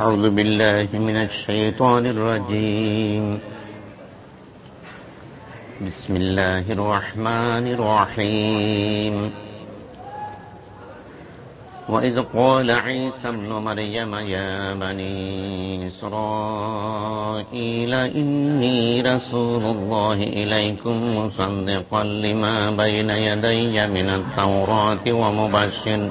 أعوذ بالله من الشيطان الرجيم. بسم الله الرحمن الرحيم. وإذ قال عيسى ابن مريم يا بني إسرائيل إني رسول الله إليكم مصدقا لما بين يدي من التوراة ومبشر.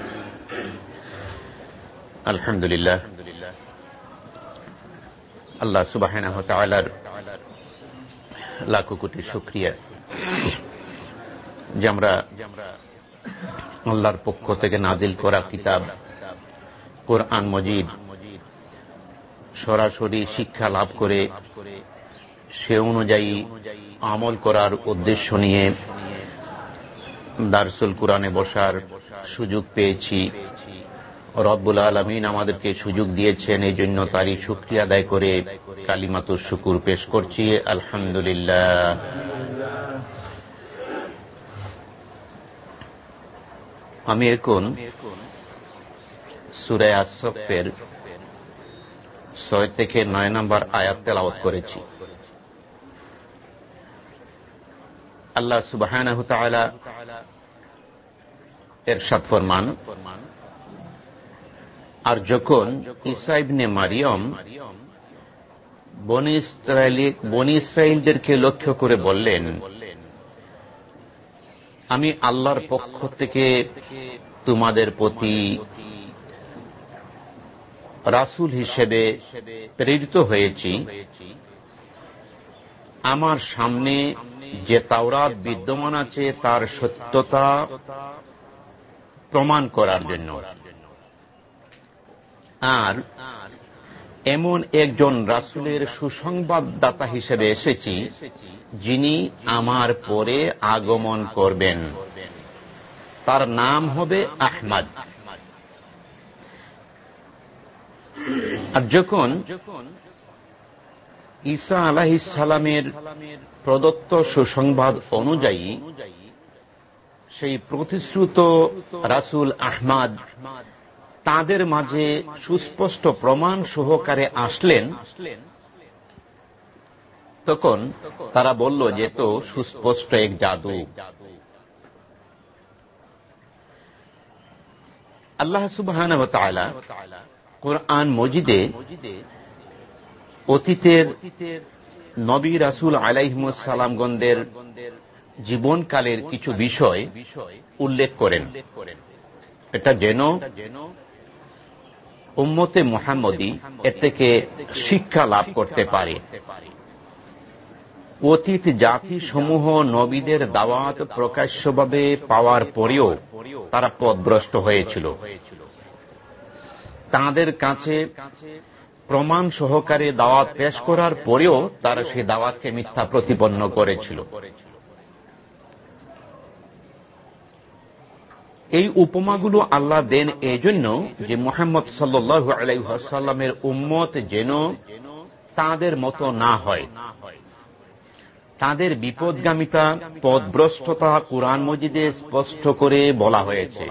আলহামদুলিল্লাহ। আল্লাহ সুবাহ লাখো কোটি শুক্রিয়া যে আমরা আল্লাহর পক্ষ থেকে নাজিল করা কিতাব, কোরআন মজিদ, সরাসরি শিক্ষা লাভ করে সে অনুযায়ী আমল করার উদ্দেশ্য নিয়ে দারসুল কোরআনে বসার সুযোগ পেয়েছি। রব্বুল আলমিন আমাদেরকে সুযোগ দিয়েছেন এই জন্য তারই শুক্রিয়া আদায় করে কালিমাতুর শুকুর পেশ করছি। আলহামদুলিল্লাহ। আমি এখন সুরায় আসফের ছয় থেকে নয় নম্বর আয়াত তেলাওয়াত করেছি। আল্লাহ সুবাহ এর সাত ফরমান আর যখন ইসাইবনে মারিয়ম বনি ইসরায়েলদেরকে লক্ষ্য করে বললেন, আমি আল্লাহর পক্ষ থেকে তোমাদের প্রতি রাসুল হিসেবে প্রেরিত হয়েছি। আমার সামনে যে তাওরাত বিদ্যমান আছে তার সত্যতা প্রমাণ করার জন্য। আর এমন একজন রাসুলের সুসংবাদদাতা হিসেবে এসেছি, যিনি আমার পরে আগমন করবেন। তার নাম হবে আহমদ। আর যখন ঈসা আলাহিসালামের প্রদত্ত সুসংবাদ অনুযায়ী সেই প্রতিশ্রুত রাসুল আহমদ তাদের মাঝে সুস্পষ্ট প্রমাণ সহকারে আসলেন। তখন তারা বলল যে, তো সুস্পষ্ট এক জাদু। আল্লাহ সুবাহ কোরআন মজিদে অতীতের নবী রাসুল আলাইহসালামগণদের জীবনকালের কিছু বিষয় উল্লেখ করেন। এটা যেন উম্মতে মোহাম্মদী এর থেকে শিক্ষা লাভ করতে পারে। অতীত জাতি সমূহ নবীদের দাওয়াত প্রকাশ্যভাবে পাওয়ার পরেও তারা পদভ্রষ্ট হয়েছিল। তাদের কাছে প্রমাণ সহকারে দাওয়াত পেশ করার পরেও তারা সেই দাওয়াতকে মিথ্যা প্রতিপন্ন করেছিল। এই উপমাগুলো আল্লাহ দেন এই জন্য যে মোহাম্মদ সাল্লু আলাইসাল্লামের উম্মত যেন তাদের মতো না হয়। তাদের বিপদগামিতা, পদভ্রষ্টতা কোরআন মজিদে স্পষ্ট করে বলা হয়েছে।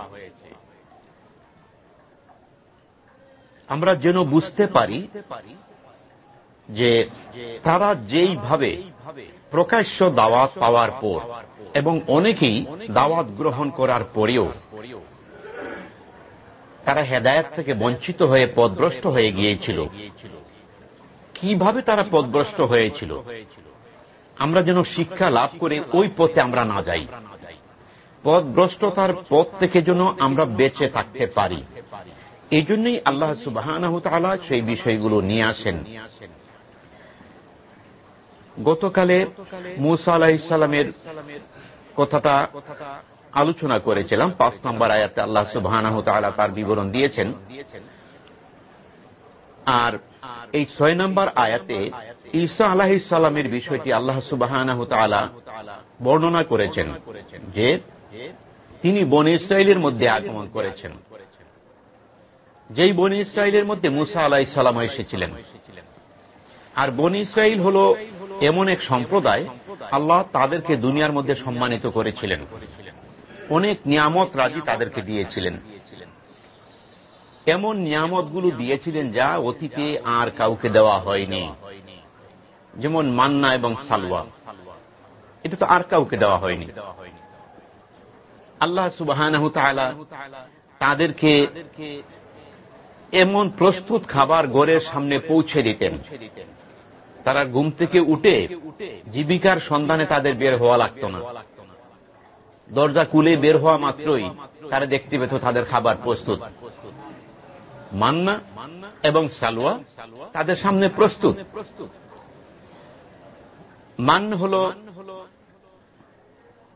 আমরা যেন বুঝতে পারি যে তারা যেইভাবে প্রকাশ্য দাওয়াত পাওয়ার পর এবং অনেকেই দাওয়াত গ্রহণ করার পরেও তারা হেদায়ত থেকে বঞ্চিত হয়ে পদভ্রষ্ট হয়ে গিয়েছিল। কীভাবে তারা পদভ্রষ্ট হয়েছিল? আমরা যেন শিক্ষা লাভ করে ওই পথে আমরা না যাই। পদভ্রষ্টতার পথ থেকে যেন আমরা বেঁচে থাকতে পারি। এই জন্যই আল্লাহ সুবাহ সেই বিষয়গুলো নিয়ে আসেন। গতকালে মুসা আলাহ ইসলামের কথাটা আলোচনা করেছিলাম। পাঁচ নম্বর আয়াতে আল্লাহ সুবাহ তার বিবরণ দিয়েছেন। আর এই ছয় নম্বর আয়াতে ঈসা আলাহ ইসলামের বিষয়টি আল্লাহ সুবাহ বর্ণনা করেছেন যে তিনি বন ইসরায়েলের মধ্যে আগমন করেছেন। যেই বন ইসরায়েলের মধ্যে মুসা আলাহ ইসলাম এসেছিলেন। আর বন ইসরায়েল হল এমন এক সম্প্রদায় আল্লাহ তাদেরকে দুনিয়ার মধ্যে সম্মানিত করেছিলেন। অনেক নিয়ামত রাজি তাদেরকে দিয়েছিলেন। এমন নিয়ামতগুলো দিয়েছিলেন যা অতীতে আর কাউকে দেওয়া হয়নি। যেমন মান্না এবং সালওয়া। এটা তো আর কাউকে দেওয়া হয়নি। আল্লাহ সুবাহ তাদেরকে এমন প্রস্তুত খাবার গড়ের সামনে পৌঁছে দিতেন। তারা ঘুম থেকে উঠে জীবিকার সন্ধানে তাদের বের হওয়া লাগত না। দরজা কুলে বের হওয়া মাত্রই তারা দেখতে পেত তাদের খাবার প্রস্তুত। মান্না এবং সালোয়া তাদের সামনে প্রস্তুত। মান হল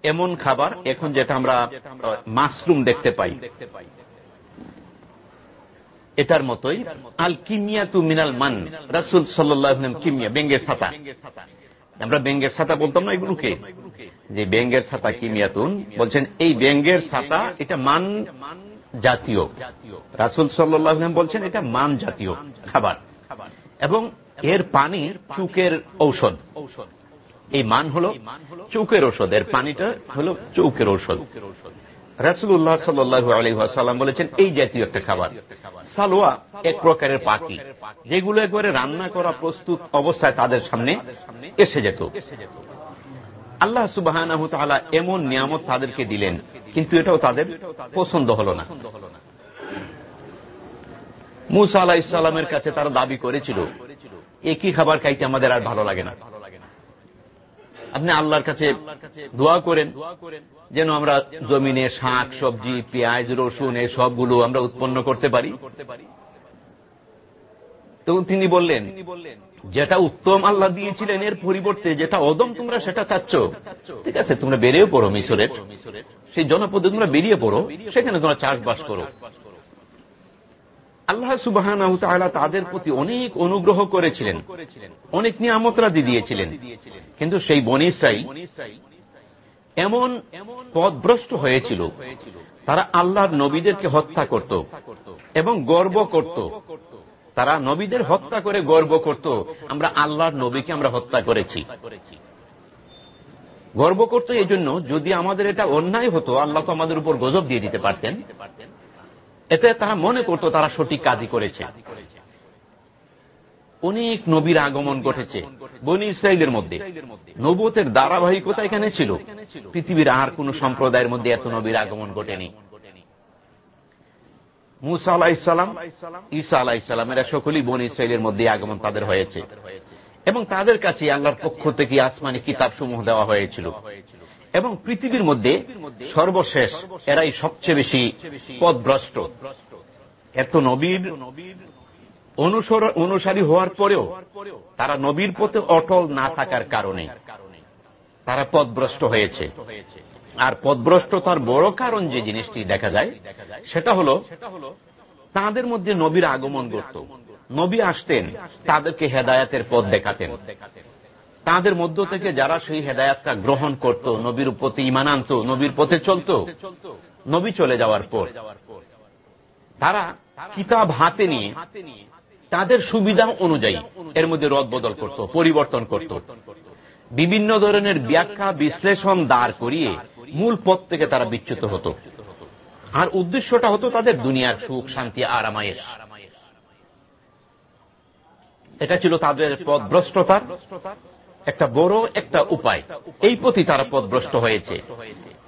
এমন খাবার, এখন যেটা আমরা মাশরুম দেখতে পাই। এটার মতোই আল কিমিয়া তু মিনাল মান, রাসুল সাল্লাম কিমিয়া, বেঙ্গের ছাতা। আমরা বেঙ্গের ছাতা বলতাম না এগুলোকে? যে বেঙ্গের ছাতা কিমিয়াতুন বলছেন এই বেঙ্গের ছাতা, এটা মান জাতীয়। রাসুল সাল্লাম বলছেন এটা মান জাতীয় খাবার। এবং এর পানি চুকের ঔষধ। এই মান হল চৌকের ঔষধ। এর পানিটা হল চৌকের ঔষধ। রাসুল্লাহ সাল্লু আলহাম বলেছেন, এই জাতীয় একটা খাবার। সালোয়া এক প্রকারের পাখি, যেগুলো একবারে রান্না করা প্রস্তুত অবস্থায় তাদের সামনে এসে যেত। আল্লাহ সুবাহ এমন নিয়ামত তাদেরকে দিলেন, কিন্তু এটাও তাদের পছন্দ হল না। মুসা আলাহ ইসলামের কাছে তারা দাবি করেছিল, একই খাবার খাইতে আমাদের আর ভালো লাগে না। আপনি আল্লাহর কাছে দোয়া করেন যেন আমরা জমিনে শাক, সবজি, পেঁয়াজ, রসুন এই সবগুলো আমরা উৎপন্ন করতে পারি। তো তিনি বললেন, যেটা উত্তম আল্লাহ দিয়েছিলেন, এর পরিবর্তে যেটা অদম, তোমরা সেটা চাচ্ছ। ঠিক আছে, তোমরা বেরিয়ে পড়ো মিশরের। সেই জনপদে তোমরা বেরিয়ে পড়ো, সেখানে তোমরা চাষবাস করো। আল্লাহ সুবাহ তাদের প্রতি অনেক অনুগ্রহ করেছিলেন, অনেক নিয়ামতরাজি দিয়েছিলেন। কিন্তু সেই বনিসাই এমন পদভ্রষ্ট হয়েছিল। তারা আল্লাহর নবীদেরকে হত্যা করত এবং গর্ব করত। তারা নবীদের হত্যা করে গর্ব করত, আমরা আল্লাহর নবীকে আমরা হত্যা করেছি। গর্ব করত এই জন্য যদি আমাদের এটা অন্যায় হতো, আল্লাহ তো আমাদের উপর গজব দিয়ে দিতে পারতেন। এতে তারা মনে করত তারা সঠিক কাজই করেছে। অনেক নবীর আগমন ঘটেছে বনি ইসরায়েলের মধ্যে। নবতের ধারাবাহিকতা এখানে ছিল। পৃথিবীর আর কোন সম্প্রদায়ের মধ্যে এত নবীর আগমন ঘটেনি। মুসা আলাহ ইসলাম ঈসা আলাহ ইসলামের সকলেই বন ইসরায়েলের মধ্যে আগমন তাদের হয়েছে। এবং তাদের কাছে আল্লাহর পক্ষ থেকে আসমানি কিতাব সমূহ দেওয়া হয়েছিল। এবং পৃথিবীর মধ্যে সর্বশেষ, এরাই সবচেয়ে বেশি পদভ্রষ্ট। এত নবীর অনুসারী হওয়ার পরেও তারা নবীর পথে অটল না থাকার কারণে তারা পদভ্রষ্ট হয়েছে। আর পদভ্রষ্টতার বড় কারণ যে জিনিসটি দেখা যায়, সেটা হল তাদের মধ্যে নবীর আগমন করত নবী আসতেন, তাদেরকে হেদায়াতের পথ দেখাতেন। তাদের মধ্য থেকে যারা সেই হেদায়াতটা গ্রহণ করত, নবীর প্রতি ইমান আনত, নবীর পথে চলত, নবী চলে যাওয়ার পর, তারা কিতাব হাতে নিয়ে তাদের সুবিধা অনুযায়ী এর মধ্যে রদ বদল করত, পরিবর্তন করত। বিভিন্ন ধরনের ব্যাখ্যা, বিশ্লেষণ দাঁড় করিয়ে মূল পথ থেকে তারা বিচ্যুত হতো। আর উদ্দেশ্যটা হতো তাদের দুনিয়ার সুখ, শান্তি আরামায়ের এটা ছিল তাদের পদভ্রষ্টতার একটা বড় একটা উপায়। এই প্রতি তারা পদভ্রষ্ট হয়েছে।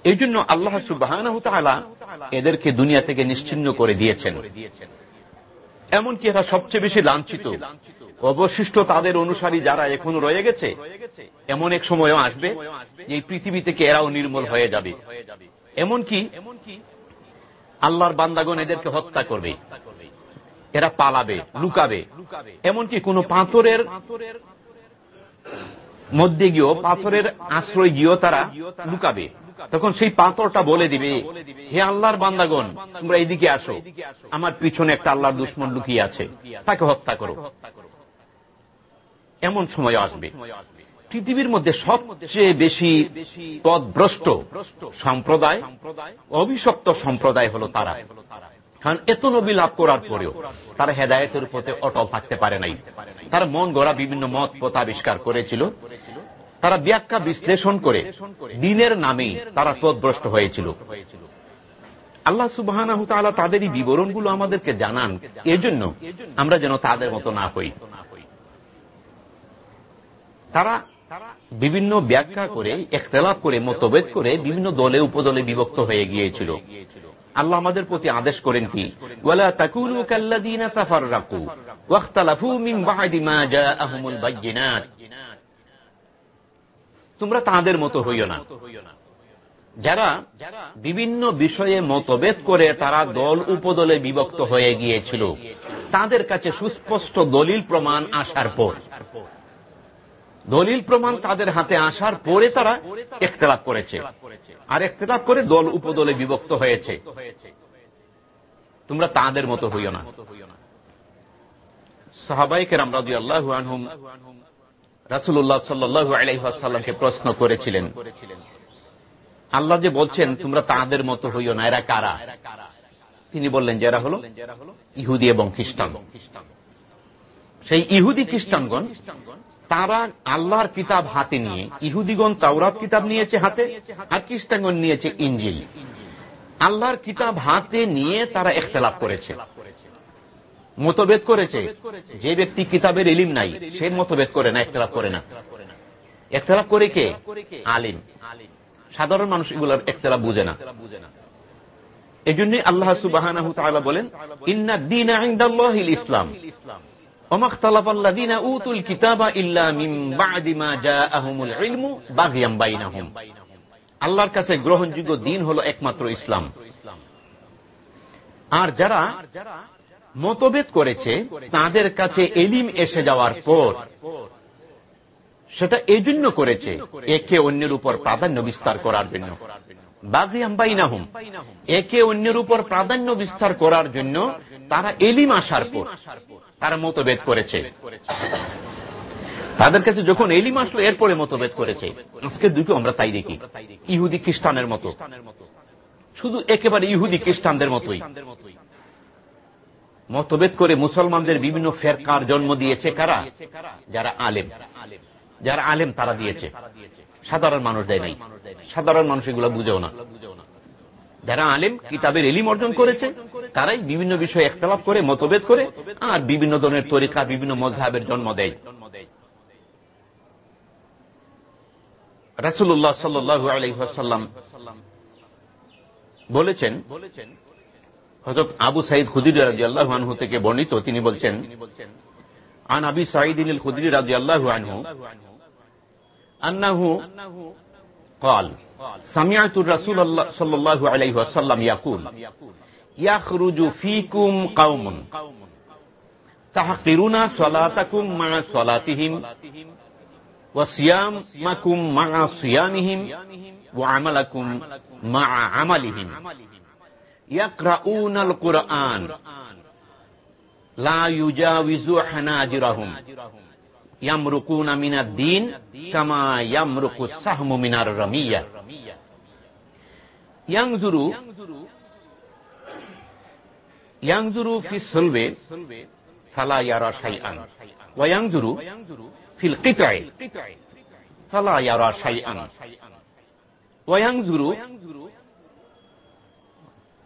এই জন্য আল্লাহ সুবাহ এদেরকে দুনিয়া থেকে নিশ্চিন্ন করে দিয়েছেন। এমনকি এরা সবচেয়ে বেশি লাঞ্ছিত। অবশিষ্ট তাদের অনুসারী যারা এখনও রয়ে গেছে, এমন এক সময়ও আসবে এই পৃথিবী থেকে এরাও নির্মূল হয়ে যাবে। এমনকি আল্লাহর বান্দাগণ এদেরকে হত্যা করবে। এরা পালাবে, লুকাবে। এমনকি কোন পাথরের মধ্যে গিয়েও, পাথরের আশ্রয় গিয়েও তারা লুকাবে। তখন সেই পাথরটা বলে দিবে, হে আল্লাহর বান্দাগণ, তোমরা এইদিকে আসো। আমার পিছনে একটা আল্লাহর দুশ্মন লুকিয়ে আছে। তাকে হত্যা করো। এমন সময় আসবে। পৃথিবীর মধ্যে সবচেয়ে বেশি পদভ্রষ্ট সম্প্রদায়, অভিশপ্ত সম্প্রদায় হল তারা। কারণ এত নবী লাভ করার পরেও তারা হেদায়তের পথে অটল থাকতে পারে নাই। তার মন গড়া বিভিন্ন মত পথ আবিষ্কার করেছিল। তারা ব্যাখ্যা বিশ্লেষণ করে দিনের নামেই তারা পদভ্রষ্ট হয়েছিল। আল্লাহ সুবাহ তাদেরই বিবরণগুলো আমাদেরকে জানান। এজন্য আমরা যেন তাদের মতো না হই। তারা বিভিন্ন ব্যাখ্যা করে একতলাপ করে, মতভেদ করে বিভিন্ন দলে উপদলে বিভক্ত হয়ে গিয়েছিল। আল্লাহ আমাদের প্রতি আদেশ করেন কি, ওয়ালা বায়্যিনাত তোমরা তাদের মতো হইও না। যারা বিভিন্ন বিষয়ে মতভেদ করে তারা দল উপদলে বিভক্ত হয়ে গিয়েছিল। তাদের কাছে সুস্পষ্ট দলিল প্রমাণ আসার পর। দলিল প্রমাণ তাদের হাতে আসার পরে তারা একতলাপ করেছে। আর একতলাপ করে দল উপদলে বিভক্ত হয়েছে। তোমরা তাদের মতো হইও না। সাহাবাইকের আমরা আল্লাহ রাসুল্লাহ সাল্লু আলাইসাল্লামকে প্রশ্ন করেছিলেন, আল্লাহ যে বলছেন, তোমরা তাদের মতো হইও না, এরা কারা? তিনি বললেন যারা হল ইহুদি এবং খ্রিস্টান। সেই ইহুদি খ্রিস্টানগণ, তারা আল্লাহর কিতাব হাতে নিয়ে, ইহুদিগণ তাওরাত কিতাব নিয়েছে হাতে, আর খ্রিস্টানগণ নিয়েছে ইঞ্জিল। আল্লাহর কিতাব হাতে নিয়ে তারা একতলাপ করেছে। মতভেদ করেছে। যে ব্যক্তি কিতাবের এলিম নাই সে মতভেদ করে না একতলাপ করে না। একতলাপ করে কে? আলিম। সাধারণ মানুষ এগুলোর একতলাপ বুঝে না। এই জন্যই আল্লাহ সুবাহ বলেন ইন্না দিন ইসলাম আল্লাহর কাছে গ্রহণযোগ্য দিন হল একমাত্র ইসলাম। আর যারা মতভেদ করেছে, তাদের কাছে এলিম এসে যাওয়ার পর। সেটা এই জন্য করেছে, একে অন্যের উপর প্রাধান্য বিস্তার করার জন্য। একে অন্যের উপর প্রাধান্য বিস্তার করার জন্য তারা এলিম আসার পর, তারা মতভেদ করেছে। তাদের কাছে যখন এলিম আসলো, এরপরে মতভেদ করেছে। আজকে দুটো আমরা তাই দেখি। ইহুদি খ্রিস্টানের মতো। শুধু একেবারে ইহুদি খ্রিস্টানদের মতোই। মতভেদ করে মুসলমানদের বিভিন্ন ফেরকার জন্ম দিয়েছে কারা? যারা আলেম। যারা আলেম তারা দিয়েছে। সাধারণ মানুষ দেয় নাই। সাধারণ মানুষ এগুলো বুঝেও না। যারা আলেম কিতাবের এলিম অর্জন করেছে, তারাই বিভিন্ন বিষয়ে একতলাপ করে, মতভেদ করে, আর বিভিন্ন ধরনের তরিকা, বিভিন্ন মজাহের জন্ম দেয়। রাসুল্লাহ সাল্লু বলেছেন বলেছেন হজরত আবু সাইদ খুদির রাজি আল্লাহ আনহু থেকে বর্ণিত তিনি বলছেন আন আবি সাইদিন খুদির রাজি আল্লাহ আনহু আন্নাহু قال سمعت الرسول صلى الله عليه وسلم يقول يخرج فيكم قوم تحقرون صلاتكم مع صلاتهم وصيامكم مع صيامهم وعملكم مع عملهم يقرؤون القرآن. لا يجاوز حناجرهم. يمرقون من الدين كما يمرق السهم من الرمية. ينظر ينظر في الصلب فلا يرى شيئا. وينظر في القطع فلا يرى شيئا. وينظر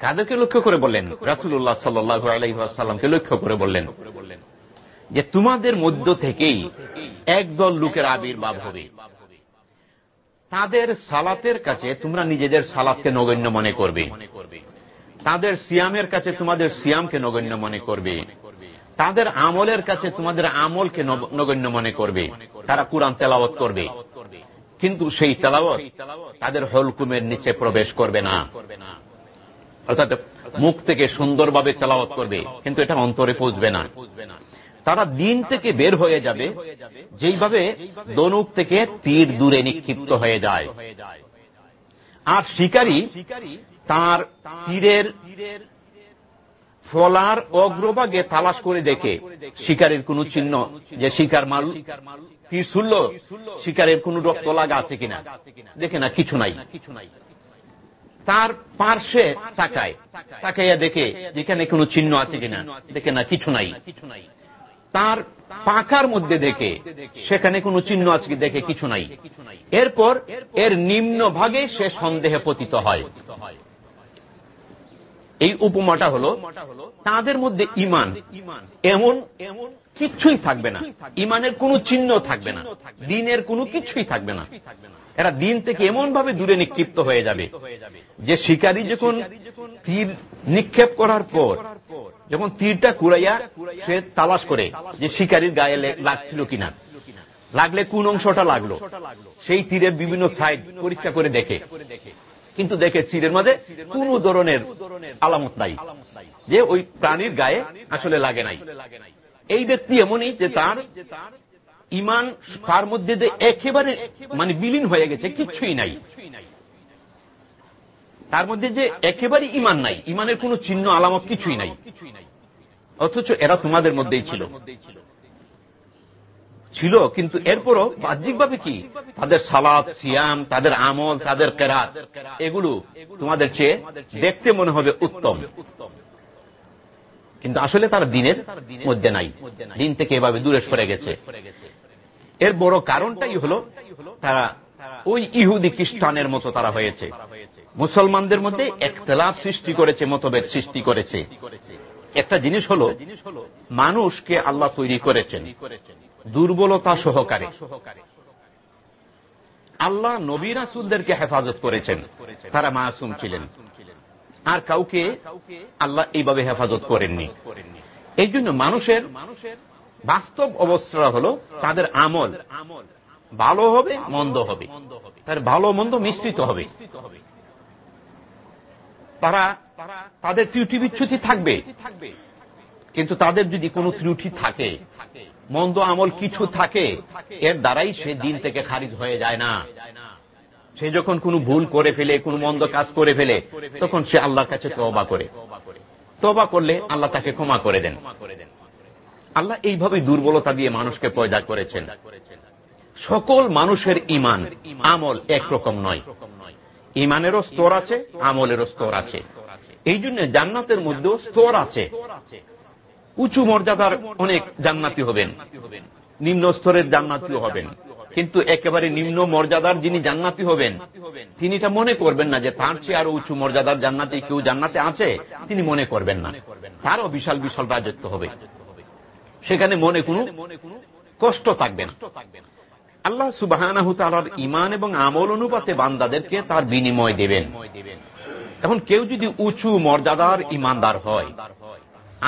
কাদেরকে লক্ষ্য করে বললেন? রাসুল্লাহ সাল্লু আলাইসাল্লামকে লক্ষ্য করে বললেন যে তোমাদের মধ্য থেকেই একদল লোকের আবির্ভাব হবে। তাদের সালাতের কাছে তোমরা নিজেদের সালাতকে নগণ্য মনে করবে। তাদের সিয়ামের কাছে তোমাদের সিয়ামকে নগণ্য মনে করবে। তাদের আমলের কাছে তোমাদের আমলকে নগণ্য মনে করবে। তারা কোরআন তেলাওয়াত করবে। কিন্তু সেই তেলাওয়াত তাদের হলকুমের নিচে প্রবেশ করবে না। অর্থাৎ মুখ থেকে সুন্দরভাবে তেলাওয়াত করবে, কিন্তু এটা অন্তরে পৌঁছবে না। তারা দিন থেকে বের হয়ে যাবে, যেইভাবে দনুক থেকে তীর দূরে নিক্ষিপ্ত হয়ে যায়। আর শিকারী তার তীরের ফলার অগ্রভাগে তালাশ করে দেখে, শিকারের কোন চিহ্ন যে শিকার মাল, তীর শুনল, শিকারের কোন রক্ত লাগা আছে কিনা? দেখে না কিছু নাই কিছু নাই। তার পার্শ্বে তাকায়। তাকাইয়া দেখে যেখানে কোনো চিহ্ন আছে কিনা। দেখে না, কিছু নাই। কিছু নাই তার পাকার মধ্যে দেখে, সেখানে কোনো চিহ্ন আছে কি দেখে, কিছু নাই। এরপর এর নিম্ন ভাগে সে সন্দেহে পতিত হয়। এই উপমাটা হল তাদের মধ্যে ইমান। এমন এমন কিচ্ছুই থাকবে না। ইমানের কোন চিহ্ন থাকবে না। দিনের কোনো কিছুই থাকবে না। এরা দিন থেকে এমন ভাবে দূরে নিক্ষিপ্ত হয়ে যাবে যে শিকারী যখন তীর নিক্ষেপ করার পর, যখন তীরটা কুড়াইয়া সে তালাশ করে যে শিকারীর গায়ে লাগছিল কিনা। লাগলে কোন অংশটা লাগল। সেই তীরের বিভিন্ন সাইড পরীক্ষা করে দেখে। কিন্তু দেখে তীরের মাঝে কোন ধরনের আলামত নাই, যে ওই প্রাণীর গায়ে আসলে লাগে নাই। এই ব্যক্তি এমনই যে তার ইমান তার মধ্যে যে একেবারে মানে বিলীন হয়ে গেছে, কিচ্ছুই নাই। তার মধ্যে যে একেবারে ইমান নাই, ইমানের কোন চিহ্ন, আলামত কিছুই নাই। অথচ এরা তোমাদের মধ্যেই ছিল। ছিল, কিন্তু এরপরও বাহ্যিকভাবে কি? তাদের সালাদ সিয়াম, তাদের আমল, তাদের কেরাত, এগুলো তোমাদের চেয়ে দেখতে মনে হবে উত্তম। কিন্তু আসলে তারা দিনের মধ্যে নাই। দিন থেকে এভাবে দূরে সরে গেছে। এর বড় কারণটাই হল, তারা ওই ইহুদি খ্রিস্টানের মতো তারা হয়েছে। মুসলমানদের মধ্যে একতলাপ সৃষ্টি করেছে, মতভেদ সৃষ্টি করেছে। একটা জিনিস হল, মানুষকে আল্লাহ তৈরি করেছেন। দুর্বলতা সহকারে। আল্লাহ নবী রাসুলদেরকে হেফাজত করেছেন। তারা মাসুম ছিলেন। আর কাউকে আল্লাহ এইভাবে হেফাজত করেননি। এই জন্য মানুষের মানুষের বাস্তব অবস্থা হল তাদের আমল আমল ভালো হবে, মন্দ হবে। তার ভালো মন্দ মিশ্রিত হবে। তারা তাদের ত্রুটি বিচ্ছুতি থাকবে। কিন্তু তাদের যদি কোনো ত্রুটি থাকে মন্দ আমল কিছু থাকে, এর দ্বারাই সে দিন থেকে খারিজ হয়ে যায় না। সে যখন কোনো ভুল করে ফেলে, কোনো মন্দ কাজ করে ফেলে, তখন সে আল্লাহর কাছে তবা করে। তবা করলে আল্লাহ তাকে ক্ষমা করে দেন। আল্লাহ এইভাবে দুর্বলতা দিয়ে মানুষকে পয়দা করেছেন। সকল মানুষের ইমান আমল একরকম নয়। ইমানেরও স্তর আছে, আমলেরও স্তর আছে। এই জন্য জান্নাতের মধ্যেও স্তর আছে। উঁচু মর্যাদার অনেক জান্নাতি হবেন। নিম্ন স্তরের জান্নাতিও হবেন। কিন্তু একেবারে নিম্ন মর্যাদার যিনি জান্নাতি হবেন, তিনি এটা মনে করবেন না যে তার চেয়ে আরও উঁচু মর্যাদার জান্নাতি কেউ জান্নাতে আছে, তিনি মনে করবেন না। তারও বিশাল বিশাল রাজত্ব হবে। সেখানে মনে কোনো কষ্ট থাকবে না। আল্লাহ সুবাহ ইমান এবং আমল অনুপাতে বান্দাদেরকে তার বিনিময় দেবেন। এখন কেউ যদি উঁচু মর্যাদার ইমানদার হয়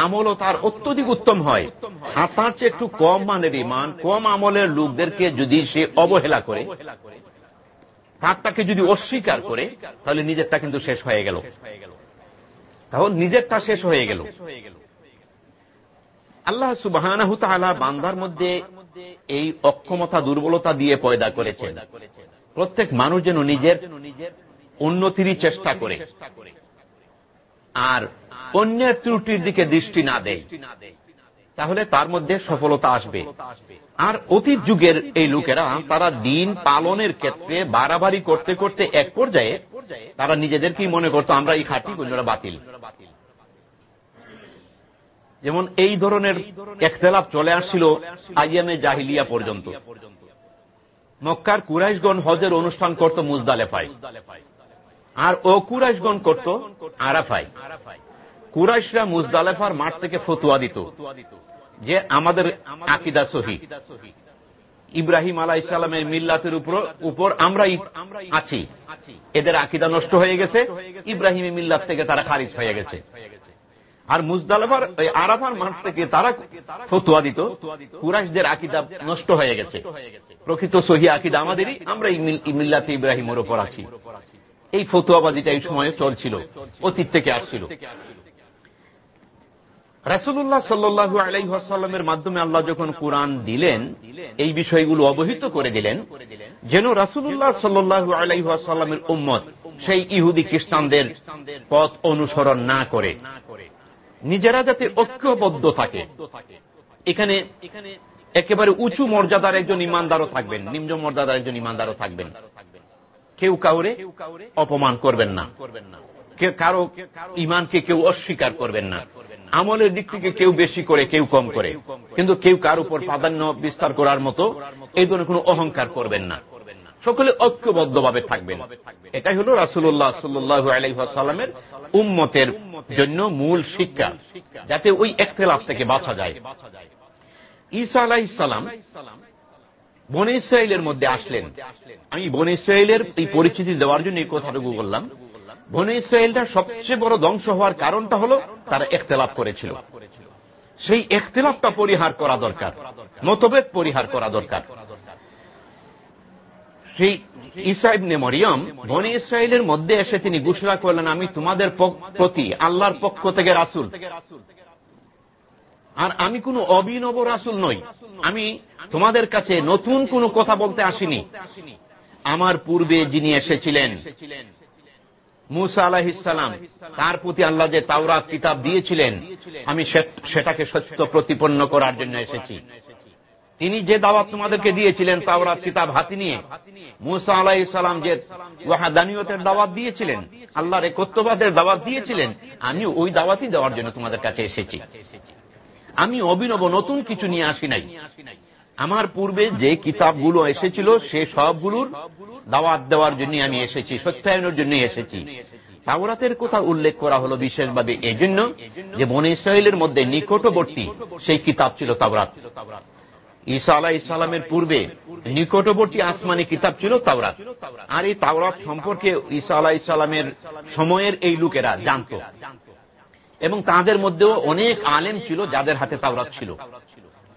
আমলও তার অত্যধিক উত্তম হয়। আর তার চেয়ে একটু কম মানের ইমান কম আমলের লোকদেরকে যদি সে অবহেলা করে তারটাকে যদি অস্বীকার করে, তাহলে নিজেরটা কিন্তু শেষ হয়ে গেল। তাহলে নিজেরটা শেষ হয়ে গেল। আল্লাহ সুবাহ বান্দার মধ্যে এই অক্ষমতা, দুর্বলতা দিয়ে পয়দা করেছেন। প্রত্যেক মানুষ যেন নিজের উন্নতিরই চেষ্টা করে। আর অন্যের ত্রুটির দিকে দৃষ্টি না দেয়। তাহলে তার মধ্যে সফলতা আসবে। আর অতীত যুগের এই লোকেরা, তারা দিন পালনের ক্ষেত্রে বাড়াবাড়ি করতে করতে এক পর্যায়ে তারা নিজেদেরকেই মনে করতো, আমরা এই খাটি অন্যরা বাতিল। যেমন এই ধরনের একতলাপ চলে আসছিল আইয়ামে জাহিলিয়া পর্যন্ত। মক্কার কুরাইশগণ হজের অনুষ্ঠান করত মুজদালেফায়। আর ও কুরাইশগণ করত আরাফায়। কুরাইশরা মুজদালেফার মাঠ থেকে ফতুয়া দিত, যে আমাদের আকিদা সহি। ইব্রাহিম আলাহ ইসলামের মিল্লাতের উপর আমরাই আছি। এদের আকিদা নষ্ট হয়ে গেছে, ইব্রাহিমের মিল্লাত থেকে তারা খারিজ হয়ে গেছে। আর মুজদালেফার ওই আরাফার মাঠ থেকে তারা ফতুয়া দিত, কুরাইশদের আকিদা নষ্ট হয়ে গেছে। প্রকৃত সহি আকিদা আমাদেরই আমরা মিল্লাতে ইব্রাহিমের উপর আছি। এই ফতুয়াবাজিটা এই সময়ে চলছিল, অতীত থেকে আসছিল। রাসুল্লাহ সাল্লু আলাইসাল্লামের মাধ্যমে আল্লাহ যখন কোরআন দিলেন, এই বিষয়গুলো অবহিত করে দিলেন, যেন রাসুল্লাহ সাল্লু আলাইসাল্লামের উম্মত সেই ইহুদি খ্রিস্টানদের পথ অনুসরণ না করে। নিজেরা যাতে ঐক্যবদ্ধ থাকে। এখানে একেবারে উঁচু মর্যাদার একজন ইমানদারও থাকবেন, নিম্ন মর্যাদার একজন ইমানদারও থাকবেন। কেউ কাউরে অপমান করবেন না। কারও ইমানকে কেউ অস্বীকার করবেন না। আমলের দিক থেকে কেউ বেশি করে, কেউ কম করে। কিন্তু কেউ কার উপর প্রাধান্য বিস্তার করার মতো এই ধরনের কোন অহংকার করবেন না। সকলে ঐক্যবদ্ধভাবে থাকবেন। এটাই হল রাসুল্লাহ সাল্লু আলাইসাল্লামের উম্মতের জন্য মূল শিক্ষা, যাতে ওই একতলাফ থেকে বাঁচা যায়। ঈসা আলাহ ইসালাম বন ইসরায়েলের মধ্যে আসলেন। আমি বন ইসরায়েলের এই পরিচিতি দেওয়ার জন্য এই কথাটুকু বললাম। বন ইসরায়েলটা সবচেয়ে বড় ধ্বংস হওয়ার কারণটা হল তারা একতলাপ করেছিল। সেই একতলাপটা পরিহার করা দরকার, মতভেদ পরিহার করা দরকার। সেই ইসাইবনে মরিয়ম বনি ইসরায়েলের মধ্যে এসে তিনি ঘোষণা করলেন, আমি তোমাদের প্রতি আল্লাহর পক্ষ থেকে রাসুল। আর আমি কোন অভিনব রাসুল নই। আমি তোমাদের কাছে নতুন কোন কথা বলতে আসিনি। আমার পূর্বে যিনি এসেছিলেন মুসা আলাহিসাল্লাম তার প্রতি আল্লাহ যে তাওরাত, কিতাব দিয়েছিলেন, আমি সেটাকে সত্য প্রতিপন্ন করার জন্য এসেছি। তিনি যে দাওয়াত তোমাদেরকে দিয়েছিলেন, তাওরাত, কিতাব হাতি নিয়ে, মুসা আলাহ ইসলাম যে ওয়াহাদানিয়তের দাওয়াত দিয়েছিলেন, আল্লাহর একত্ববাদের দাওয়াত দিয়েছিলেন আমি ওই দাওয়াতই দেওয়ার জন্য তোমাদের কাছে এসেছি। আমি অভিনব নতুন কিছু নিয়ে আসি নাই। আমার পূর্বে যে কিতাবগুলো এসেছিল, সে সবগুলোর দাওয়াত দেওয়ার জন্য আমি এসেছি, সত্যায়নের জন্য এসেছি। তাওরাতের কথা উল্লেখ করা হলো বিশেষভাবে এই জন্য যে বনে ইসরায়েলের মধ্যে নিকটবর্তী সেই কিতাব ছিল তাওরাত। ঈসা আলাহ ইসলামের পূর্বে নিকটবর্তী আসমানি কিতাব ছিল তাওরাত। আর এই তাওরাত সম্পর্কে ঈসা আলাহ ইসলামের সময়ের এই লোকেরা জানত। এবং তাদের মধ্যেও অনেক আলেম ছিল যাদের হাতে তাওরাত ছিল।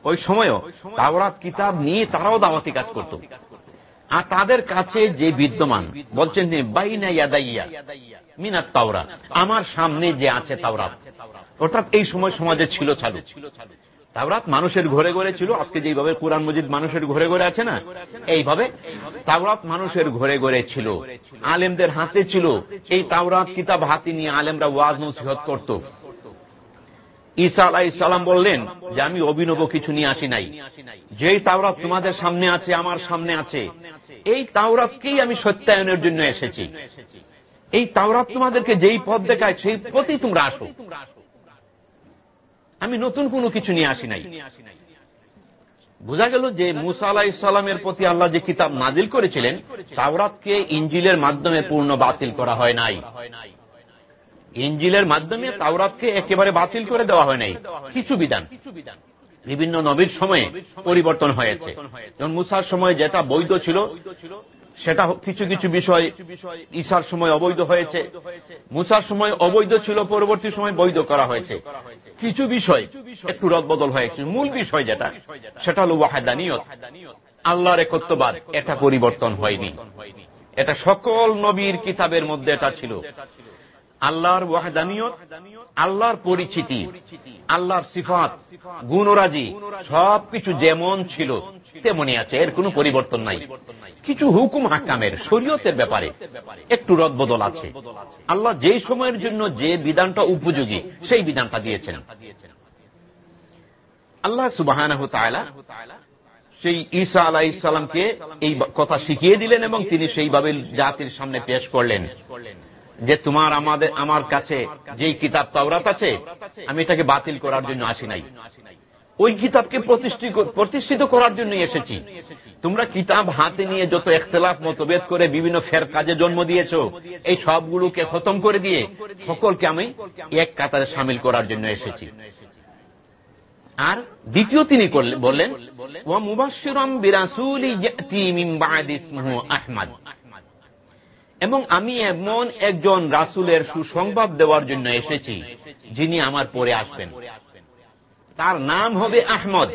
ওই সময়ও তাওরাত কিতাব নিয়ে তারাও দাওয়াতি কাজ করত। আর তাদের কাছে যে বিদ্যমান, বলছেন বাইনা ইয়াদাইয়া মিনাত তাওরাত, আমার সামনে যে আছে তাওরাত। অর্থাৎ এই সময় সমাজে ছিল চালু তাওরাত মানুষের ঘরে ঘরে ছিল, আজকে যেভাবে কোরআন মজিদ মানুষের ঘরে ঘরে আছে না, এইভাবে তাওরাত মানুষের ঘরে ঘরে ছিল, আলেমদের হাতে ছিল, এই তাওরাত কিতাব হাতে নিয়ে আলেমরা ওয়াজ নসিহত করত। ঈসা আলাহ ইসলাম বললেন যে, আমি অভিনব কিছু নিয়ে আসি নাই। যেই তাওরাত তোমাদের সামনে আছে, আমার সামনে আছে। এই তাওরাতকেই আমি সত্যায়নের জন্য এসেছি। এই তাওরাত তোমাদেরকে যেই পথ দেখায়, সেই পথেই তোমরা আসো। আমি নতুন কোনো কিছু নিয়ে আসি নাই। বোঝা গেল যে, মুসা আলাহ ইসলামের প্রতি আল্লাহ যে কিতাব নাজিল করেছিলেন, তাওরাতকে ইঞ্জিলের মাধ্যমে পূর্ণ বাতিল করা হয় নাই। ইঞ্জিলের মাধ্যমে তাওরাতকে একেবারে বাতিল করে দেওয়া হয় নাই। কিছু বিধান। বিভিন্ন নবীর সময়ে পরিবর্তন হয়েছে। যেমন মুসার সময় যেটা বৈধ ছিল, সেটা কিছু কিছু বিষয় ঈশার সময় অবৈধ হয়েছে। মুসার সময় অবৈধ ছিল, পরবর্তী সময় বৈধ করা হয়েছে। কিছু বিষয় একটু রদবদল হয়েছে। মূল বিষয় যেটা, সেটা হল ওয়াহাদানিয়ত। আল্লাহর একত্ববাদ, এটা পরিবর্তন হয়নি। এটা সকল নবীর কিতাবের মধ্যে এটা ছিল। আল্লাহর ওয়াহদানিয়ত, আল্লাহর পরিচিতি, আল্লাহর সিফাত, গুণরাজি, সবকিছু যেমন ছিল, তেমনই আছে, এর কোনো পরিবর্তন নাই। কিছু হুকুম হাকামের শরীয়তের ব্যাপারে একটু রদবদল আছে। আল্লাহ যেই সময়ের জন্য যে বিধানটা উপযোগী, সেই বিধানটা দিয়েছেন। আল্লাহ সুবাহ সেই ঈসা আলাহ ইসলামকে এই কথা শিখিয়ে দিলেন এবং তিনি সেইভাবে জাতির সামনে পেশ করলেন। যে তোমার আমাদের আমার কাছে যেই কিতাব তাওরাত আছে, আমি এটাকে বাতিল করার জন্য আসি নাই। ওই কিতাবকে প্রতিষ্ঠিত করার জন্য এসেছি। তোমরা কিতাব হাতে নিয়ে যত এখতলাফ, মতভেদ করে বিভিন্ন ফের কাজে জন্ম দিয়েছ, এই সবগুলোকে খতম করে দিয়ে সকলকে আমি এক কাতারে সামিল করার জন্য এসেছি। আর দ্বিতীয় তিনি বললেন ও মুবাসিরম বিরাসুলি আহমদ। এবং আমি এমন একজন রাসুলের সুসংবাদ দেওয়ার জন্য এসেছি, যিনি আমার পরে আসবেন। তার নাম হবে আহমদ।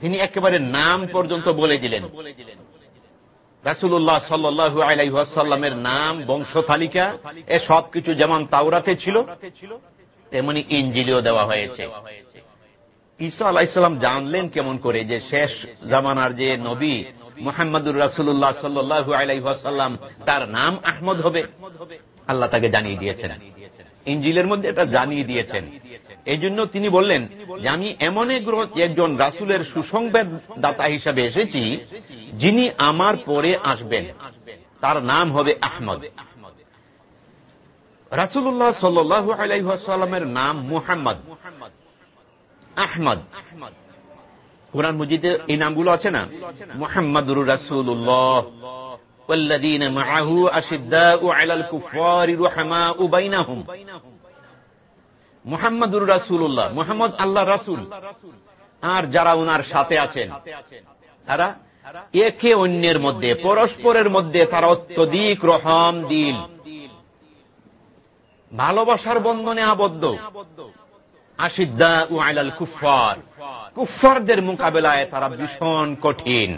তিনি একেবারে নাম পর্যন্ত বলে দিলেন। রাসুল্লাহ সাল্লু আলাইসাল্লামের নাম, বংশ তালিকা, এ সবকিছু যেমন তাওরাতে ছিল, তেমনি ইঞ্জিলিও দেওয়া হয়েছে। ঈসা আলাহিসাল্লাম জানলেন কেমন করে যে শেষ জামানার যে নবী মোহাম্মদুর রাসুল্লাহ সাল্লু আলাইসাল্লাম তার নাম আহমদ হবে। আল্লাহ তাকে জানিয়ে দিয়েছেন। ইঞ্জিলের মধ্যে এটা জানিয়ে দিয়েছেন। এই জন্য তিনি বললেন যে, আমি এমন একজন রাসুলের সুসংবাদ দাতা হিসাবে এসেছি, যিনি আমার পরে আসবেন। তার নাম হবে আহমদ। রাসুল্লাহ সাল্লু আলাইসাল্লামের নাম মুহাম্মদ। আহমদ। কোরআন মজিদে এই নামগুলো আছে না মোহাম্মদুর রাসুল্লাহ والذين معه أشداء على الكفار رحماء بينهم মোহাম্মদুর রাসুল্লাহ মোহাম্মদ আল্লাহ রাসুল আর যারা ওনার সাথে আছেন তারা একে অন্যের মধ্যে পরস্পরের মধ্যে তারা অত্যধিক রহম দিল ভালোবাসার বন্ধনে আবদ্ধ আশিদ্দা ও আইলাল কুফার কুফারদের মোকাবেলায় তারা ভীষণ কঠিন।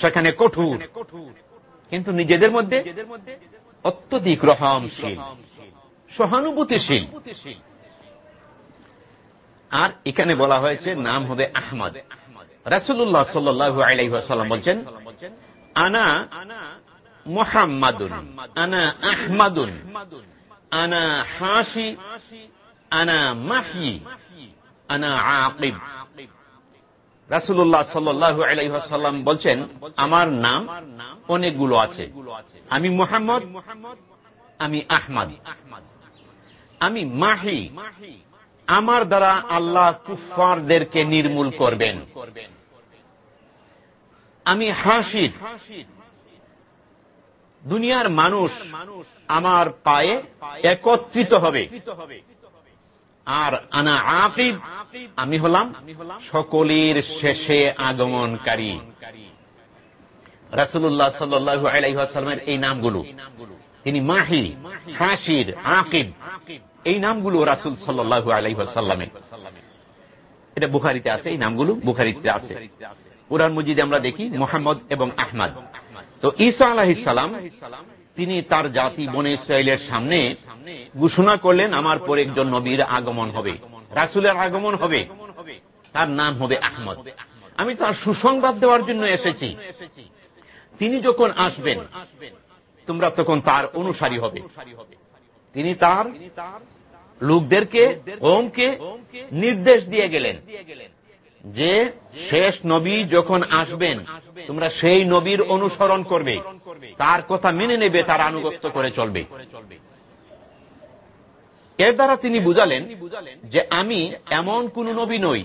সেখানে কঠোর। কিন্তু নিজেদের মধ্যে অত্যধিক রহমশীল, সহানুভূতিশীল। আর এখানে বলা হয়েছে নাম হবে আহমদ। রাসুল্লাহ সাল্লু আলাইসাল্লাম বলছেন, আনা মোহাম্মদুন, আনা আহমাদুন, আনা হাসি, আনা মাহি আনা আকিব। রাসুল্লাহ সাল্লু আলাইসাল্লাম বলছেন, আমার নাম অনেকগুলো আছে। আমি মোহাম্মদ, আমি আহমদ। আমি মাহি। আমার দ্বারা আল্লাহ কুফারদেরকে নির্মূল করবেন। আমি হাসিদ দুনিয়ার মানুষ আমার পায়ে একত্রিত হবে। আর আনা আকিব আমি হলাম সকলের শেষে আগমনকারী। রাসুল্লাহ সাল্লু আলাইসালামের এই নামগুলো, তিনি মাহি হাসির আকিব, এই নামগুলো রাসুল সাল্লু আলাইসাল্লামের এটা বুখারিতে আছে, এই নামগুলো বুখারিতে আছে। কোরআন মজিদে আমরা দেখি মোহাম্মদ এবং আহমদ। তো ঈসা আলাহিসাল্লাম তিনি তার জাতি বনে ইসরায়েলের সামনে ঘোষণা করলেন, আমার পর একজন নবীর আগমন হবে। রাসুলের আগমন হবে। তার নাম হবে আহমদ। আমি তার সুসংবাদ দেওয়ার জন্য এসেছি। তিনি যখন আসবেন, তোমরা তখন তার অনুসারী হবে। তিনি তার লোকদেরকে ওমকে নির্দেশ দিয়ে গেলেন যে, শেষ নবী যখন আসবেন, তোমরা সেই নবীর অনুসরণ করবে। তার কথা মেনে নেবে, তার আনুগত্য করে চলবে। এর দ্বারা তিনি বুঝালেন যে আমি এমন কোন নবী নই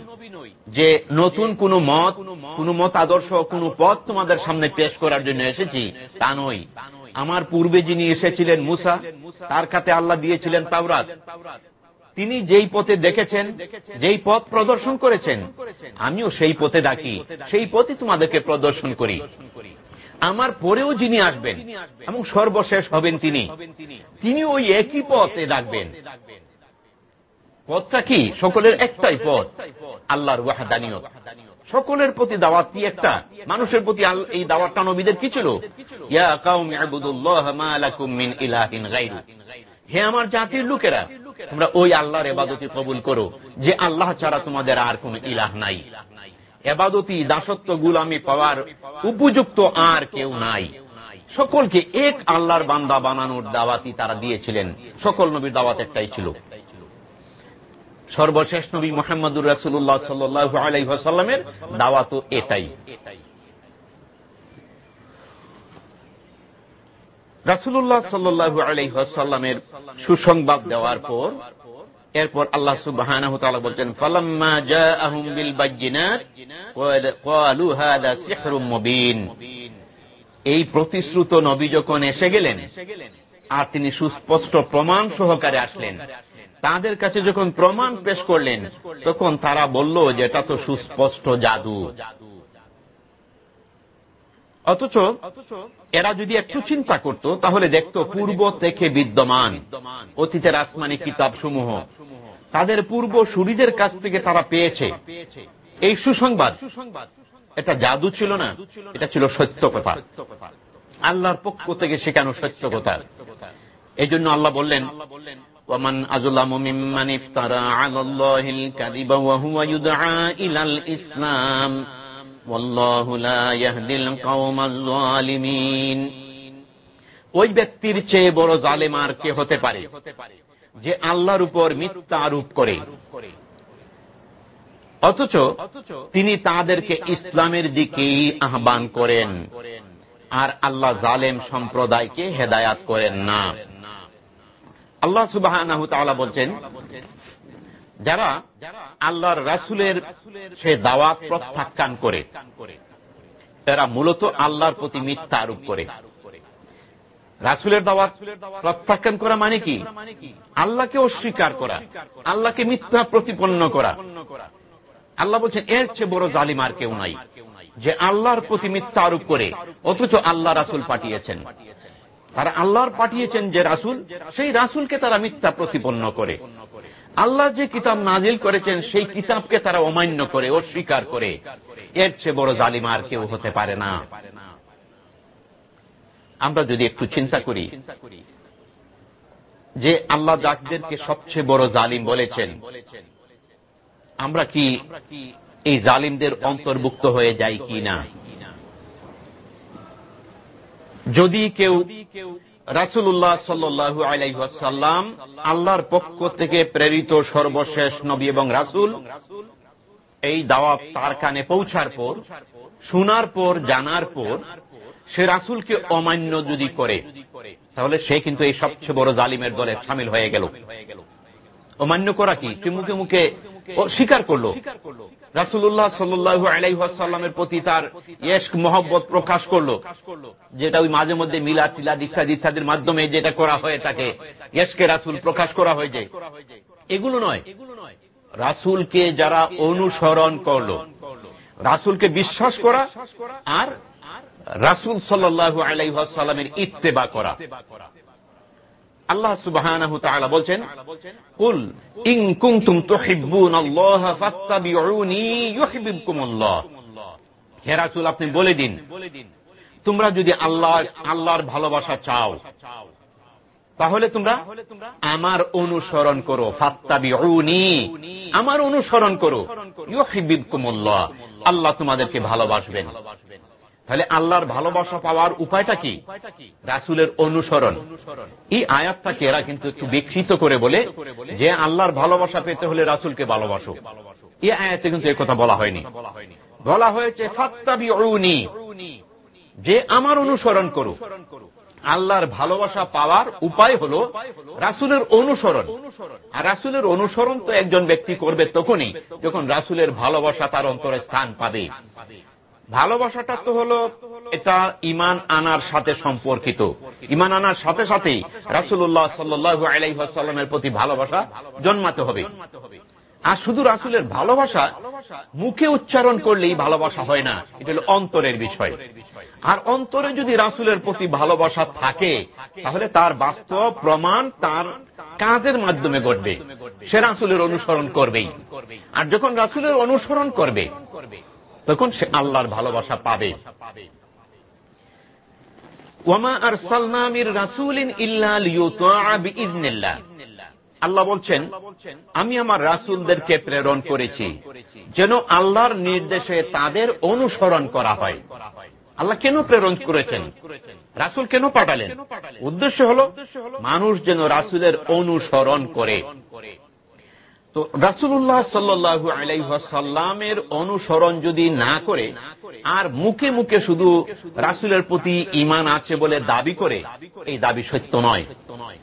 যে নতুন কোন মত কোন মত আদর্শ, কোন পথ তোমাদের সামনে পেশ করার জন্য এসেছি, তা নই। আমার পূর্বে যিনি এসেছিলেন মুসা, তার কাছে আল্লাহ দিয়েছিলেন তাওরাত। তিনি যেই পথে দেখেছেন, যেই পথ প্রদর্শন করেছেন, আমিও সেই পথে ডাকি, সেই পথে তোমাদেরকে প্রদর্শন করি। আমার পরেও যিনি আসবেন এবং সর্বশেষ হবেন তিনি তিনি ওই একই পথে ডাকবেন পথটা কি? সকলের একটাই পথ, আল্লাহর ওয়াহাদানীয় সকলের প্রতি দাওয়াত কি একটা? মানুষের প্রতি এই দাওয়াতটা নবীদের কি ছিল? হে আমার জাতির লোকেরা, তোমরা ওই আল্লাহর এবাদতি কবুল করো, যে আল্লাহ ছাড়া তোমাদের আর কোন ইলাহ নাই। এবাদতি দাসত্ব গুলামি পাওয়ার উপযুক্ত আর কেউ নাই। সকলকে এক আল্লাহর বান্দা বানানোর দাওয়াতি তারা দিয়েছিলেন। সকল নবীর দাওয়াত একটাই ছিল। সর্বশেষ নবী মোহাম্মদুর রাসুল্লাহ সাল্লু আলাইসাল্লামের দাওয়াতও এটাই। রাসুল্লাহ সাল্লু আলাইসাল্লামের সুসংবাদ দেওয়ার পর এরপর আল্লাহ সুবাহ বলছেন, ফালাম্মা জাআহুম বিল বাজ্জিনাত ক্বালু হাদা সিহরুম মুবিন। এই প্রতিশ্রুত নবী যখন এসে গেলেন, আর তিনি সুস্পষ্ট প্রমাণ সহকারে আসলেন। তাদের কাছে যখন প্রমাণ পেশ করলেন, তখন তারা বলল যে, এটা তো সুস্পষ্ট জাদু। অথচ এরা যদি একটু চিন্তা করত তাহলে দেখত পূর্ব থেকে বিদ্যমান অতীতের আসমানি কিতাব সমূহ তাদের পূর্ব সুরীদের কাছ থেকে তারা পেয়েছে এই সুসংবাদ এটা জাদু ছিল না এটা ছিল সত্য কথা আল্লাহর পক্ষ থেকে শেখানো সত্য কথা এই জন্য আল্লাহ বললেন ومن أظلم ممن افترى على الله الكذب وهو يدعى إلى الإسلام والله لا يهدي القوم الظالمين। ওই ব্যক্তির চেয়ে বড় জালেম আর কে হতে পারে? যে আল্লাহর উপর মিথ্যা আরোপ করে। অথচ তিনি তাদেরকে ইসলামের দিকেই আহ্বান করেন। আর আল্লাহ জালেম সম্প্রদায়কে হেদায়াত করেন না। আল্লাহ সুবাহ বলছেন যারা আল্লাহর রাসুলের সে দাওয়াত প্রত্যাখ্যান করে। এরা মূলত আল্লাহর প্রতি মিথ্যা আরোপ করে। রাসুলের দাওয়াত প্রত্যাখ্যান করা মানে কি? আল্লাহকে অস্বীকার করা, আল্লাহকে মিথ্যা প্রতিপন্ন করা। আল্লাহ বলছেন, এর চেয়ে বড় জালিম আর কেউ নাই যে আল্লাহর প্রতি মিথ্যা আরোপ করে, অথচ আল্লাহ রাসুল পাঠিয়েছেন। তারা আল্লাহর পাঠিয়েছেন যে রাসুল, সেই রাসুলকে তারা মিথ্যা প্রতিপন্ন করে। আল্লাহ যে কিতাব নাজিল করেছেন, সেই কিতাবকে তারা অমান্য করে, অস্বীকার করে। এর চেয়ে বড় জালিম আর কেউ হতে পারে না। আমরা যদি একটু চিন্তা করি যে আল্লাহ যাকদেরকে সবচেয়ে বড় জালিম বলেছেন, আমরা কি এই জালিমদের অন্তর্ভুক্ত হয়ে যাই কি না যদি কেউ রাসুল্লাহ সাল্লু আলাইসাল্লাম আল্লাহর পক্ষ থেকে প্রেরিত সর্বশেষ নবী এবং রাসুল এই দাওয়াত তার কানে পৌঁছার পর, শোনার পর, জানার পর সে রাসুলকে অমান্য যদি করে, তাহলে সে কিন্তু এই সবচেয়ে বড় জালিমের দলে সামিল হয়ে গেল। অমান্য করা কি? মুখে মুখে স্বীকার করল। রাসুল্লাহ সাল্লু আলাইসাল্লামের প্রতি তার ইয়েস্ক মহব্বত প্রকাশ করল, যেটা ওই মাঝে মধ্যে মিলা টিলা ইত্যাদি ইত্যাদির মাধ্যমে যেটা করা হয় তাকে ইয়েস্কে রাসুল প্রকাশ করা হয়ে যায়। এগুলো নয়, রাসুলকে যারা অনুসরণ করল, রাসুলকে বিশ্বাস করা আর রাসুল সাল্লাহ আলাইসাল্লামের ইত্তেবা করা। আল্লাহ সুবাহ বলছেন, কুল ইং কুমতুম তুহিব্বুন আল্লাহ ফাত্তাবিউনি ইউহিব্বুকুমুল্লাহ। হে রাসূল, আপনি বলে দিন, তোমরা যদি আল্লাহ আল্লাহর ভালোবাসা চাও, তাহলে তোমরা আমার অনুসরণ করো, ফাত্তাবিউনি, আমার অনুসরণ করো, ইউহিব্বুকুমুল্লাহ। আল্লাহ তোমাদেরকে ভালোবাসবেন। তাহলে আল্লাহর ভালোবাসা পাওয়ার উপায়টা কি? রাসুলের অনুসরণ। এই আয়াতটাকে এরা কিন্তু একটু বিকৃত করে বলে যে আল্লাহর ভালোবাসা পেতে হলে রাসুলকে ভালোবাসো। এই আয়াতে কিন্তু কথা বলা হয়নি। বলা হয়েছে ফাত্তাবি অরুণী যে আমার অনুসরণ করো আল্লাহর ভালোবাসা পাওয়ার উপায় হল রাসুলের অনুসরণ। আর রাসুলের অনুসরণ তো একজন ব্যক্তি করবে তখনই, যখন রাসুলের ভালোবাসা তার অন্তরে স্থান পাবে। ভালোবাসাটা তো হলো এটা ইমান আনার সাথে সম্পর্কিত। ইমান আনার সাথে সাথেই রাসুল্লাহ সাল্লু আলাইসাল্লামের প্রতি ভালোবাসা জন্মাতে হবে। আর শুধু রাসুলের ভালোবাসা, মুখে উচ্চারণ করলেই ভালোবাসা হয় না, এটা হল অন্তরের বিষয়। আর অন্তরে যদি রাসুলের প্রতি ভালোবাসা থাকে, তাহলে তার বাস্তব প্রমাণ তার কাজের মাধ্যমে ঘটবে। সে রাসুলের অনুসরণ করবেই। আর যখন রাসুলের অনুসরণ করবে তখন সে আল্লাহর ভালোবাসা পাবে। ওয়ামা আর সালনামির রাসুলিন ইল্লা আল্লাহ বলছেন, আমি আমার রাসুলদেরকে প্রেরণ করেছি, যেন আল্লাহর নির্দেশে তাদের অনুসরণ করা হয়। আল্লাহ কেন প্রেরণ করেছেন? রাসুল কেন পাঠালেন? উদ্দেশ্য হল, মানুষ যেন রাসুলের অনুসরণ করে। তো রাসুল্লাহ সাল্লু আলাইসাল্লামের অনুসরণ যদি না করে, আর মুখে মুখে শুধু রাসুলের প্রতি ইমান আছে বলে দাবি করে, এই দাবি সত্য নয়।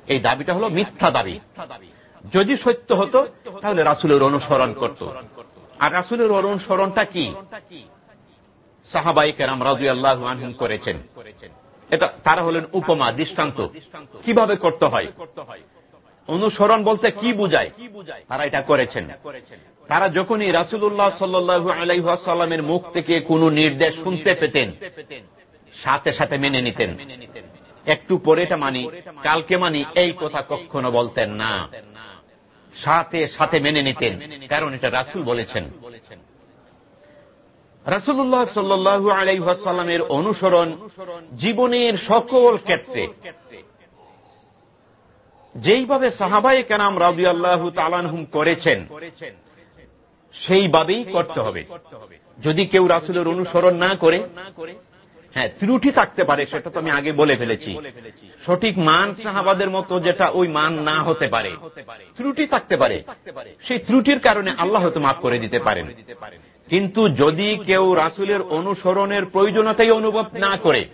এই দাবিটা হলো মিথ্যা দাবি। যদি সত্য হতো, তাহলে রাসুলের অনুসরণ করত। আর রাসুলের অনুসরণটা কি? সাহাবাই কেরাম রাজু আল্লাহ করেছেন। এটা তারা হলেন উপমা, দৃষ্টান্ত। কীভাবে করতে হয়? অনুসরণ বলতে কি বুঝায়? তারা এটা করেছেন। তারা যখনই রাসুল্লাহ সাল্লু আলাইসাল্লামের মুখ থেকে কোন নির্দেশ শুনতে পেতেন, সাথে সাথে মেনে নিতেন। একটু পরে এটা মানি, কালকে মানি এই কথা কখনো বলতেন না। সাথে সাথে মেনে নিতেন, কারণ এটা রাসুল বলেছেন। রাসুল্লাহ সাল্লু আলাইসাল্লামের অনুসরণ জীবনের সকল ক্ষেত্রে যেইভাবে সাহাবাই কেনাম রাজু আল্লাহ তালানহুম করেছেন, সেইভাবেই করতে হবে। যদি কেউ রাসুলের অনুসরণ না করে হ্যাঁ ত্রুটি থাকতে পারে, সেটা তো আমি আগে বলে ফেলেছি। সঠিক মান সাহাবাদের মতো যেটা ওই মান না হতে পারে। ত্রুটি থাকতে পারে। সেই ত্রুটির কারণে আল্লাহ হয়তো মাফ করে দিতে পারেন। কিন্তু যদি কেউ রাসুলের অনুসরণের প্রয়োজনতাই অনুভব না করে,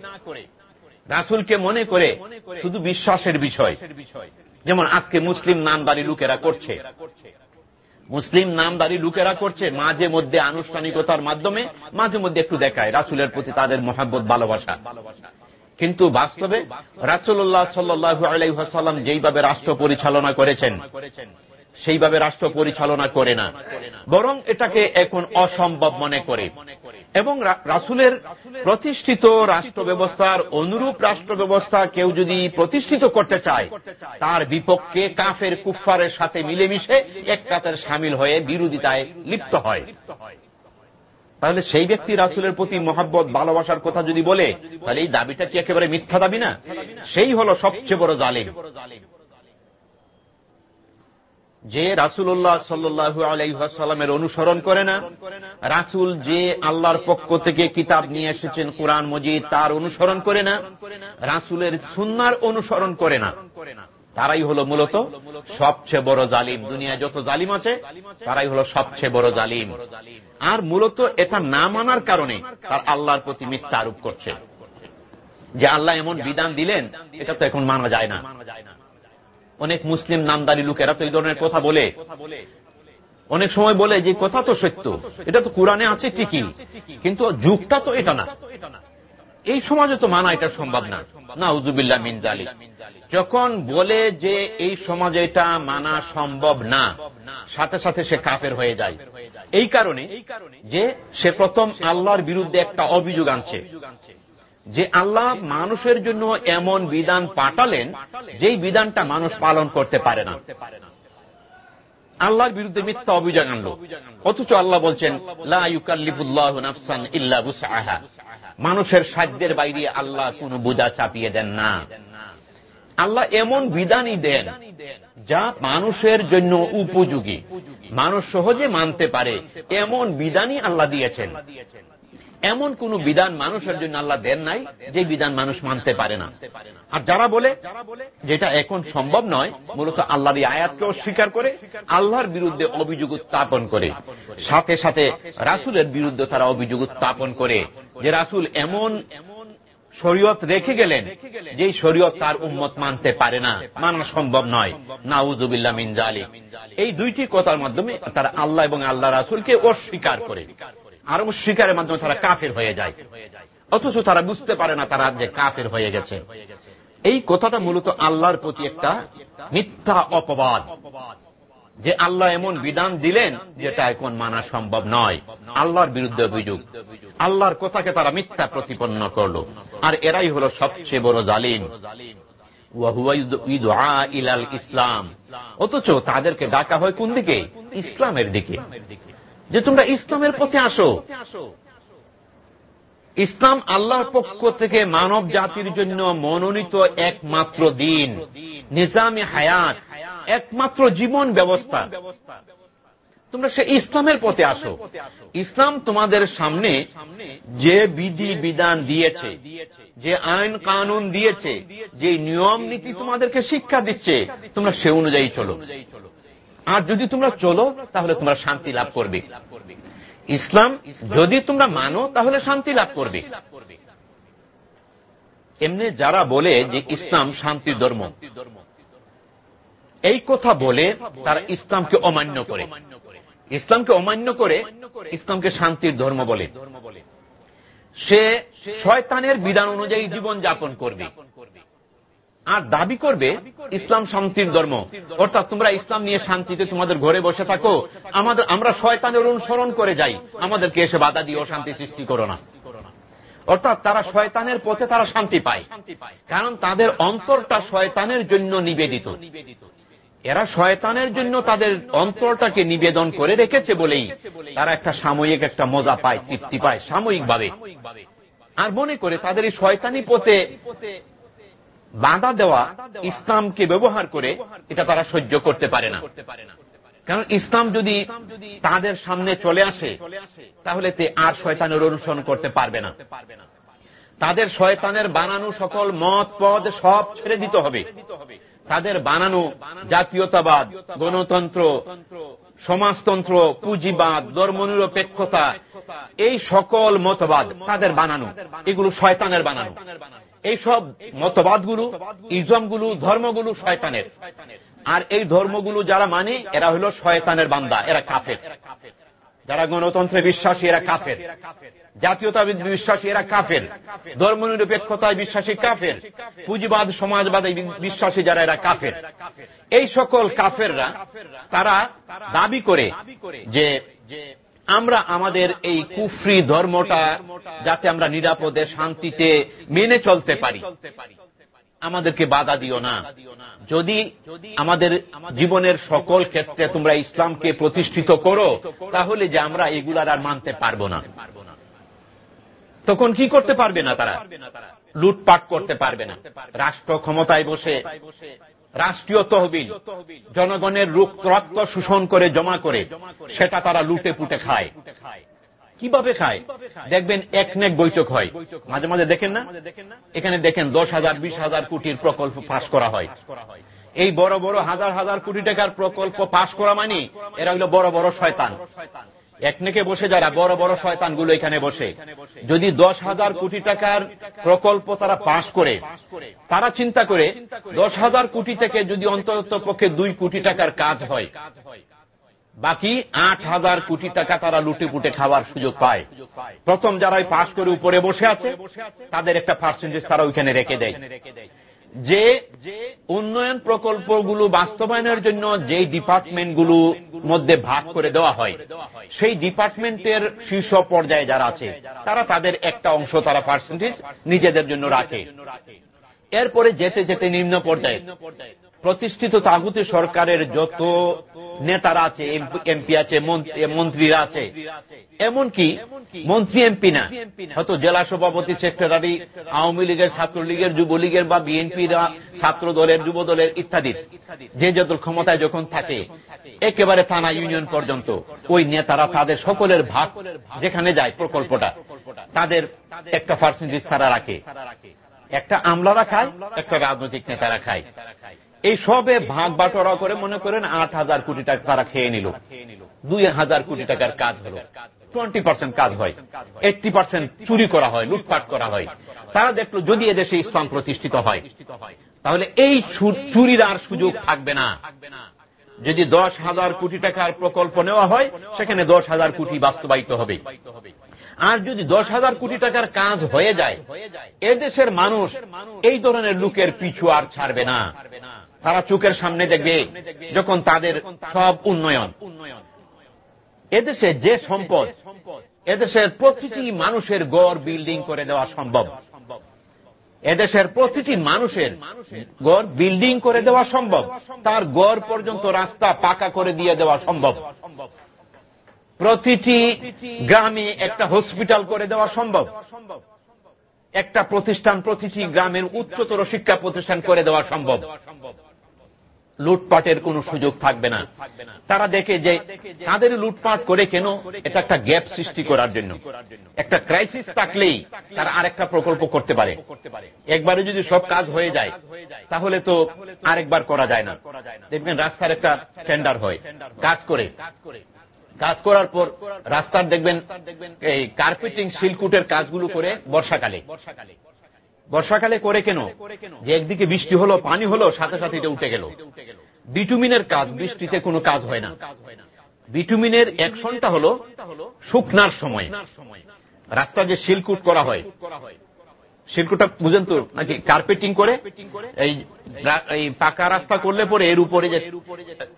রাসুলকে মনে করে, শুধু বিশ্বাসের বিষয় যেমন আজকে মুসলিম নামদারি লোকেরা করছে। মুসলিম নামদারি লোকেরা করছে, মাঝে মধ্যে আনুষ্ঠানিকতার মাধ্যমে, মাঝে মধ্যে একটু দেখায় রাসুলের প্রতি তাদের মহাব্বত, ভালোবাসা। কিন্তু বাস্তবে রাসুল্লাহ সাল্লু আলাইসাল্লাম যেইভাবে রাষ্ট্র পরিচালনা করেছেন, সেইভাবে রাষ্ট্র পরিচালনা করে না। বরং এটাকে এখন অসম্ভব মনে করে। এবং রাসুলের প্রতিষ্ঠিত রাষ্ট্র ব্যবস্থার অনুরূপ রাষ্ট্র ব্যবস্থা কেউ যদি প্রতিষ্ঠিত করতে চায়, তার বিপক্ষে কাফের কুফারের সাথে মিলেমিশে এক কাতার সামিল হয়ে বিরোধিতায় লিপ্ত হয়। তাহলে সেই ব্যক্তি রাসুলের প্রতি মহাব্বত, ভালোবাসার কথা যদি বলে, তাহলে এই দাবিটা কি একেবারে মিথ্যা দাবি না? সেই হল সবচেয়ে বড় জালিম। যে রাসুল্লাহ সাল্লু আলাইসাল্লামের অনুসরণ করে না, রাসুল যে আল্লাহর পক্ষ থেকে কিতাব নিয়ে এসেছেন, কোরআন, মজিদ, তার অনুসরণ করে না, রাসুলের সুন্নার অনুসরণ করে না। তারাই হল মূলত সবচেয়ে বড় জালিম। দুনিয়া যত জালিম আছে, তারাই হল সবচেয়ে বড় জালিম। আর মূলত এটা না মানার কারণে তার আল্লাহর প্রতি মিথ্যা আরোপ করছে। যে আল্লাহ এমন বিধান দিলেন, এটা তো এখন মানা যায় না। অনেক মুসলিম নামদারি লোকেরা তো এই ধরনের কথা বলে। অনেক সময় বলে যে, কথা তো সত্য। এটা তো কোরআনে আছে ঠিকই। কিন্তু যুগটা তো এটা না। এই সমাজে তো মানা এটা সম্ভব না। না উজুবিল্লা মিনজালি যখন বলে যে, এই সমাজে এটা মানা সম্ভব না, সাথে সাথে সে কাফের হয়ে যায়। এই কারণে যে, সে প্রথম আল্লাহর বিরুদ্ধে একটা অভিযোগ আনছে। যে আল্লাহ মানুষের জন্য এমন বিধান পাঠালেন, যেই বিধানটা মানুষ পালন করতে পারে না। আল্লাহর বিরুদ্ধে মিথ্যা অভিযোগ আনলো। অথচ আল্লাহ বলছেন মানুষের সাধ্যের বাইরে আল্লাহ কোন বোঝা চাপিয়ে দেন না। আল্লাহ এমন বিধানই দেন, যা মানুষের জন্য উপযোগী। মানুষ সহজে মানতে পারে, এমন বিধানই আল্লাহ দিয়েছেন। এমন কোন বিধান মানুষের জন্য আল্লাহ দেন নাই, যে বিধান মানুষ মানতে পারে না। আর যারা বলে যেটা এখন সম্ভব নয়, মূলত আল্লাহর আয়াতকে অস্বীকার করে, আল্লাহর বিরুদ্ধে অভিযোগ উত্থাপন করে। সাথে সাথে রাসুলের বিরুদ্ধে তারা অভিযোগ উত্থাপন করে, যে রাসুল এমন শরীয়ত রেখে গেলেন যে শরীয়ত তার উম্মত মানতে পারে না, মানা সম্ভব নয়। নাউজুবিল্লা মিনজালি এই দুইটি কথার মাধ্যমে তারা আল্লাহ এবং আল্লাহ রাসুলকে অস্বীকার করে। আর শিকারের মাধ্যমে তারা কাফের হয়ে যায়। অথচ তারা বুঝতে পারে না তারা যে কাফের হয়ে গেছে। এই কথাটা মূলত আল্লাহর প্রতি একটা মিথ্যা অপবাদ। যে আল্লাহ এমন বিধান দিলেন যেটা এখন মানা সম্ভব নয়। আল্লাহর বিরুদ্ধে অভিযোগ। আল্লাহর কথাকে তারা মিথ্যা প্রতিপন্ন করল। আর এরাই হল সবচেয়ে বড় জালিম। ইসলাম। অথচ তাদেরকে ডাকা হয় কোন দিকে? ইসলামের দিকে। যে তোমরা ইসলামের পথে আসো। ইসলাম আল্লাহর পক্ষ থেকে মানব জাতির জন্য মনোনীত একমাত্র দিন, নিজামে হায়াত, একমাত্র জীবন ব্যবস্থা। তোমরা সে ইসলামের পথে আসো। ইসলাম তোমাদের সামনে যে বিধি বিধান দিয়েছে, যে আইন কানুন দিয়েছে, যে নিয়ম নীতি তোমাদেরকে শিক্ষা দিচ্ছে, তোমরা সে অনুযায়ী চলো। আর যদি তোমরা চলো, তাহলে তোমরা শান্তি লাভ করবে। ইসলাম, যদি তোমরা মানো, তাহলে শান্তি লাভ করবে। এমনি যারা বলে যে ইসলাম শান্তির ধর্ম, এই কথা বলে তারা ইসলামকে অমান্য করে। ইসলামকে অমান্য করে ইসলামকে শান্তির ধর্ম বলে। সে শয়তানের বিধান অনুযায়ী জীবন যাপন করবে। আর দাবি করবে ইসলাম শান্তির ধর্ম। অর্থাৎ তোমরা ইসলাম নিয়ে শান্তিতে তোমাদের ঘরে বসে থাকো। আমাদের আমরা শয়তানের অনুসরণ করে যাই। আমাদেরকে এসে বাধা দিয়ে অশান্তি সৃষ্টি করো না। অর্থাৎ তারা শয়তানের পথে তারা শান্তি পায়। কারণ তাদের অন্তরটা শয়তানের জন্য নিবেদিত। এরা শয়তানের জন্য তাদের অন্তরটাকে নিবেদন করে রেখেছে বলেই তারা একটা সাময়িক একটা মজা পায়, তৃপ্তি পায়, সাময়িকভাবে। আর মনে করে তাদের এই শয়তানি পথে বাধা দেওয়া ইসলামকে ব্যবহার করে এটা তারা সহ্য করতে পারে না। কারণ ইসলাম যদি তাদের সামনে চলে আসে, তাহলে তে আর শয়তানের অনুসরণ করতে পারবে না। তাদের শয়তানের বানানো সকল মত, পদ সব ছেড়ে দিতে হবে। তাদের বানানো জাতীয়তাবাদ, গণতন্ত্র, সমাজতন্ত্র, পুঁজিবাদ, ধর্মনিরপেক্ষতা, এই সকল মতবাদ তাদের বানানো। এগুলো শয়তানের বানানো। এই সব মতবাদগুলো, ইজমগুলো, ধর্মগুলো শয়তানের। আর এই ধর্মগুলো যারা মানে এরা হলো শয়তানের বান্দা, এরা কাফের। যারা গণতন্ত্রে বিশ্বাসী, এরা কাফের। জাতীয়তাবিদ বিশ্বাসী, এরা কাফের। ধর্ম নিরপেক্ষতায় বিশ্বাসী কাফের। পুঁজিবাদ, সমাজবাদে বিশ্বাসী যারা, এরা কাফের। এই সকল কাফেররা, তারা দাবি করে যে আমরা আমাদের এই কুফরি ধর্মটা যাতে আমরা নিরাপদে শান্তিতে মেনে চলতে পারি। আমাদেরকে বাধা দিও না। যদি আমাদের জীবনের সকল ক্ষেত্রে তোমরা ইসলামকে প্রতিষ্ঠিত করো, তাহলে যে আমরা এগুলার আর মানতে পারব না। তখন কি করতে পারবে না তারা? লুটপাট করতে পারবে না। রাষ্ট্র ক্ষমতায় বসে রাষ্ট্রীয় তহবিল, জনগণের রক্ত শোষণ করে জমা করে, সেটা তারা লুটে পুটে খায়। কীভাবে খায়? দেখবেন এক নেক বৈঠক হয়। মাঝে মাঝে দেখেন না? এখানে দেখেন দশ হাজার, বিশ হাজার কোটির প্রকল্প পাশ করা হয়। এই বড় বড় হাজার হাজার কোটি টাকার প্রকল্প পাশ করা মানে এরা হলো বড় বড় শয়তান। একনেকে বসে যারা বড় বড় শয়তানগুলো এখানে বসে। যদি দশ হাজার কোটি টাকার প্রকল্প তারা পাশ করে, তারা চিন্তা করে, দশ হাজার কোটি থেকে যদি অন্তত পক্ষে দুই কোটি টাকার কাজ হয়, বাকি আট হাজার কোটি টাকা তারা লুটে পুটে খাওয়ার সুযোগ পায়। প্রথম যারা পাশ করে উপরে বসে আছে, তাদের একটা পার্সেন্টেজ তারা ওইখানে রেখে দেয়। যে উন্নয়ন প্রকল্পগুলো বাস্তবায়নের জন্য যে ডিপার্টমেন্টগুলো মধ্যে ভাগ করে দেওয়া হয়, সেই ডিপার্টমেন্টের শীর্ষ পর্যায়ে যারা আছে, তারা তাদের একটা অংশ তারা পার্সেন্টেজ নিজেদের জন্য রাখে। এরপরে যেতে যেতে নিম্ন পর্যায়ে প্রতিষ্ঠিত তাগুতি সরকারের যত নেতারা আছে এমপি আছে মন্ত্রীরা আছে। এমনকি মন্ত্রী এমপি না, হয়তো জেলা সভাপতি, সেক্রেটারি, আওয়ামী লীগের ছাত্রলীগের, যুবলীগের বা বিএনপির ছাত্র দলের যুব দলের ইত্যাদি। যে যত ক্ষমতায় যখন থাকে, একেবারে থানা ইউনিয়ন পর্যন্ত, ওই নেতারা তাদের সকলের ভাগ যেখানে যায় প্রকল্পটা, তাদের একটা পার্সেন্টেজ তারা রাখে। একটা আমলারা খায়, একটা রাজনৈতিক নেতারা খায়। এই সবে ভাগ বাটোয়ারা করে মনে করেন আট হাজার কোটি টাকা তারা খেয়ে নিল। দুই হাজার কোটি টাকার কাজ হল। টোয়েন্টি পার্সেন্ট কাজ হয়। এইটটি পার্সেন্ট চুরি করা হয়, লুটপাট করা হয়। তারা দেখল যদি এদেশে ইসলাম প্রতিষ্ঠিত হয়, তাহলে এই চুরির আর সুযোগ থাকবে না। যদি দশ হাজার কোটি টাকার প্রকল্প নেওয়া হয়, সেখানে দশ হাজার কোটি বাস্তবায়িত হবে। আর যদি দশ হাজার কোটি টাকার কাজ হয়ে যায়, এদেশের মানুষ এই ধরনের লোকের পিছু আর ছাড়বে না। তারা চোখের সামনে দেখবে যখন তাদের সব উন্নয়ন। এদেশে যে সম্পদ, এদেশের প্রতিটি মানুষের গড় বিল্ডিং করে দেওয়া সম্ভব। এদেশের প্রতিটি মানুষের গড় বিল্ডিং করে দেওয়া সম্ভব। তার গড় পর্যন্ত রাস্তা পাকা করে দিয়ে দেওয়া সম্ভব। প্রতিটি গ্রামে একটা হসপিটাল করে দেওয়া সম্ভব। একটা প্রতিষ্ঠান, প্রতিটি গ্রামের উচ্চতর শিক্ষা প্রতিষ্ঠান করে দেওয়া সম্ভব। লুটপাটের কোন সুযোগ থাকবে না। তারা দেখে যে তাদের লুটপাট করে কেন? এটা একটা গ্যাপ সৃষ্টি করার জন্য। একটা ক্রাইসিস থাকলেই তারা আরেকটা প্রকল্প করতে পারে। একবারে যদি সব কাজ হয়ে যায়, তাহলে তো আরেকবার করা যায় না। দেখবেন রাস্তার একটা টেন্ডার হয়। কাজ করে। কাজ করার পর রাস্তার দেখবেন এই কার্পেটিং শিলকুটের কাজগুলো করে বর্ষাকালে বর্ষাকালে। করে কেন? যে একদিকে বৃষ্টি হলো, পানি হলো, সাথে সাথে এটা উঠে গেল। বিটুমিনের কাজ, বৃষ্টিতে কোনো কাজ হয় না। বিটুমিনের অ্যাকশনটা হল শুকনার সময়। রাস্তা যে শিলকুট করা হয়। শিল্পটা বুঝেন তো, নাকি কার্পেটিং করে? এই পাকা রাস্তা করলে পরে এর উপরে যে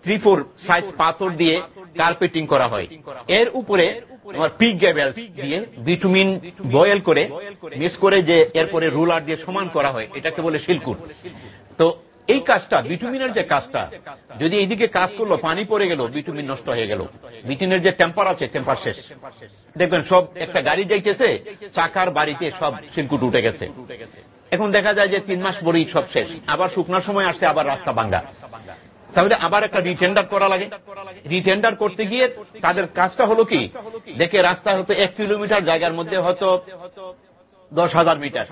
থ্রি ফোর সাইজ পাথর দিয়ে কার্পেটিং করা হয়। এর উপরে তোমার পিক গ্যাবেল দিয়ে বিটুমিন বয়েল করে মিক্স করে যে এরপরে রুলার দিয়ে সমান করা হয়, এটাকে বলে শিলকুট তো এই কাজটা বিটুমিনের যে কাজটা, যদি এইদিকে কাজ করল, পানি পড়ে গেল বিটুমিন নষ্ট হয়ে গেল। বিটুমিনের যে টেম্পার আছে টেম্পার শেষ। দেখবেন, সব একটা গাড়ি যাইতেছে, চাকার বাড়িতে সব শিলকুট উঠে গেছে। এখন দেখা যায় যে তিন মাস পরেই সব শেষ। আবার শুকনার সময় আসছে, আবার রাস্তা ভাঙ্গা। তাহলে আবার একটা রিটেন্ডার করা লাগে। রিটেন্ডার করতে গিয়ে তাদের কাজটা হলো কি? দেখে রাস্তা হয়তো এক কিলোমিটার, জায়গার মধ্যে হয়তো দশ হাজার মিটার।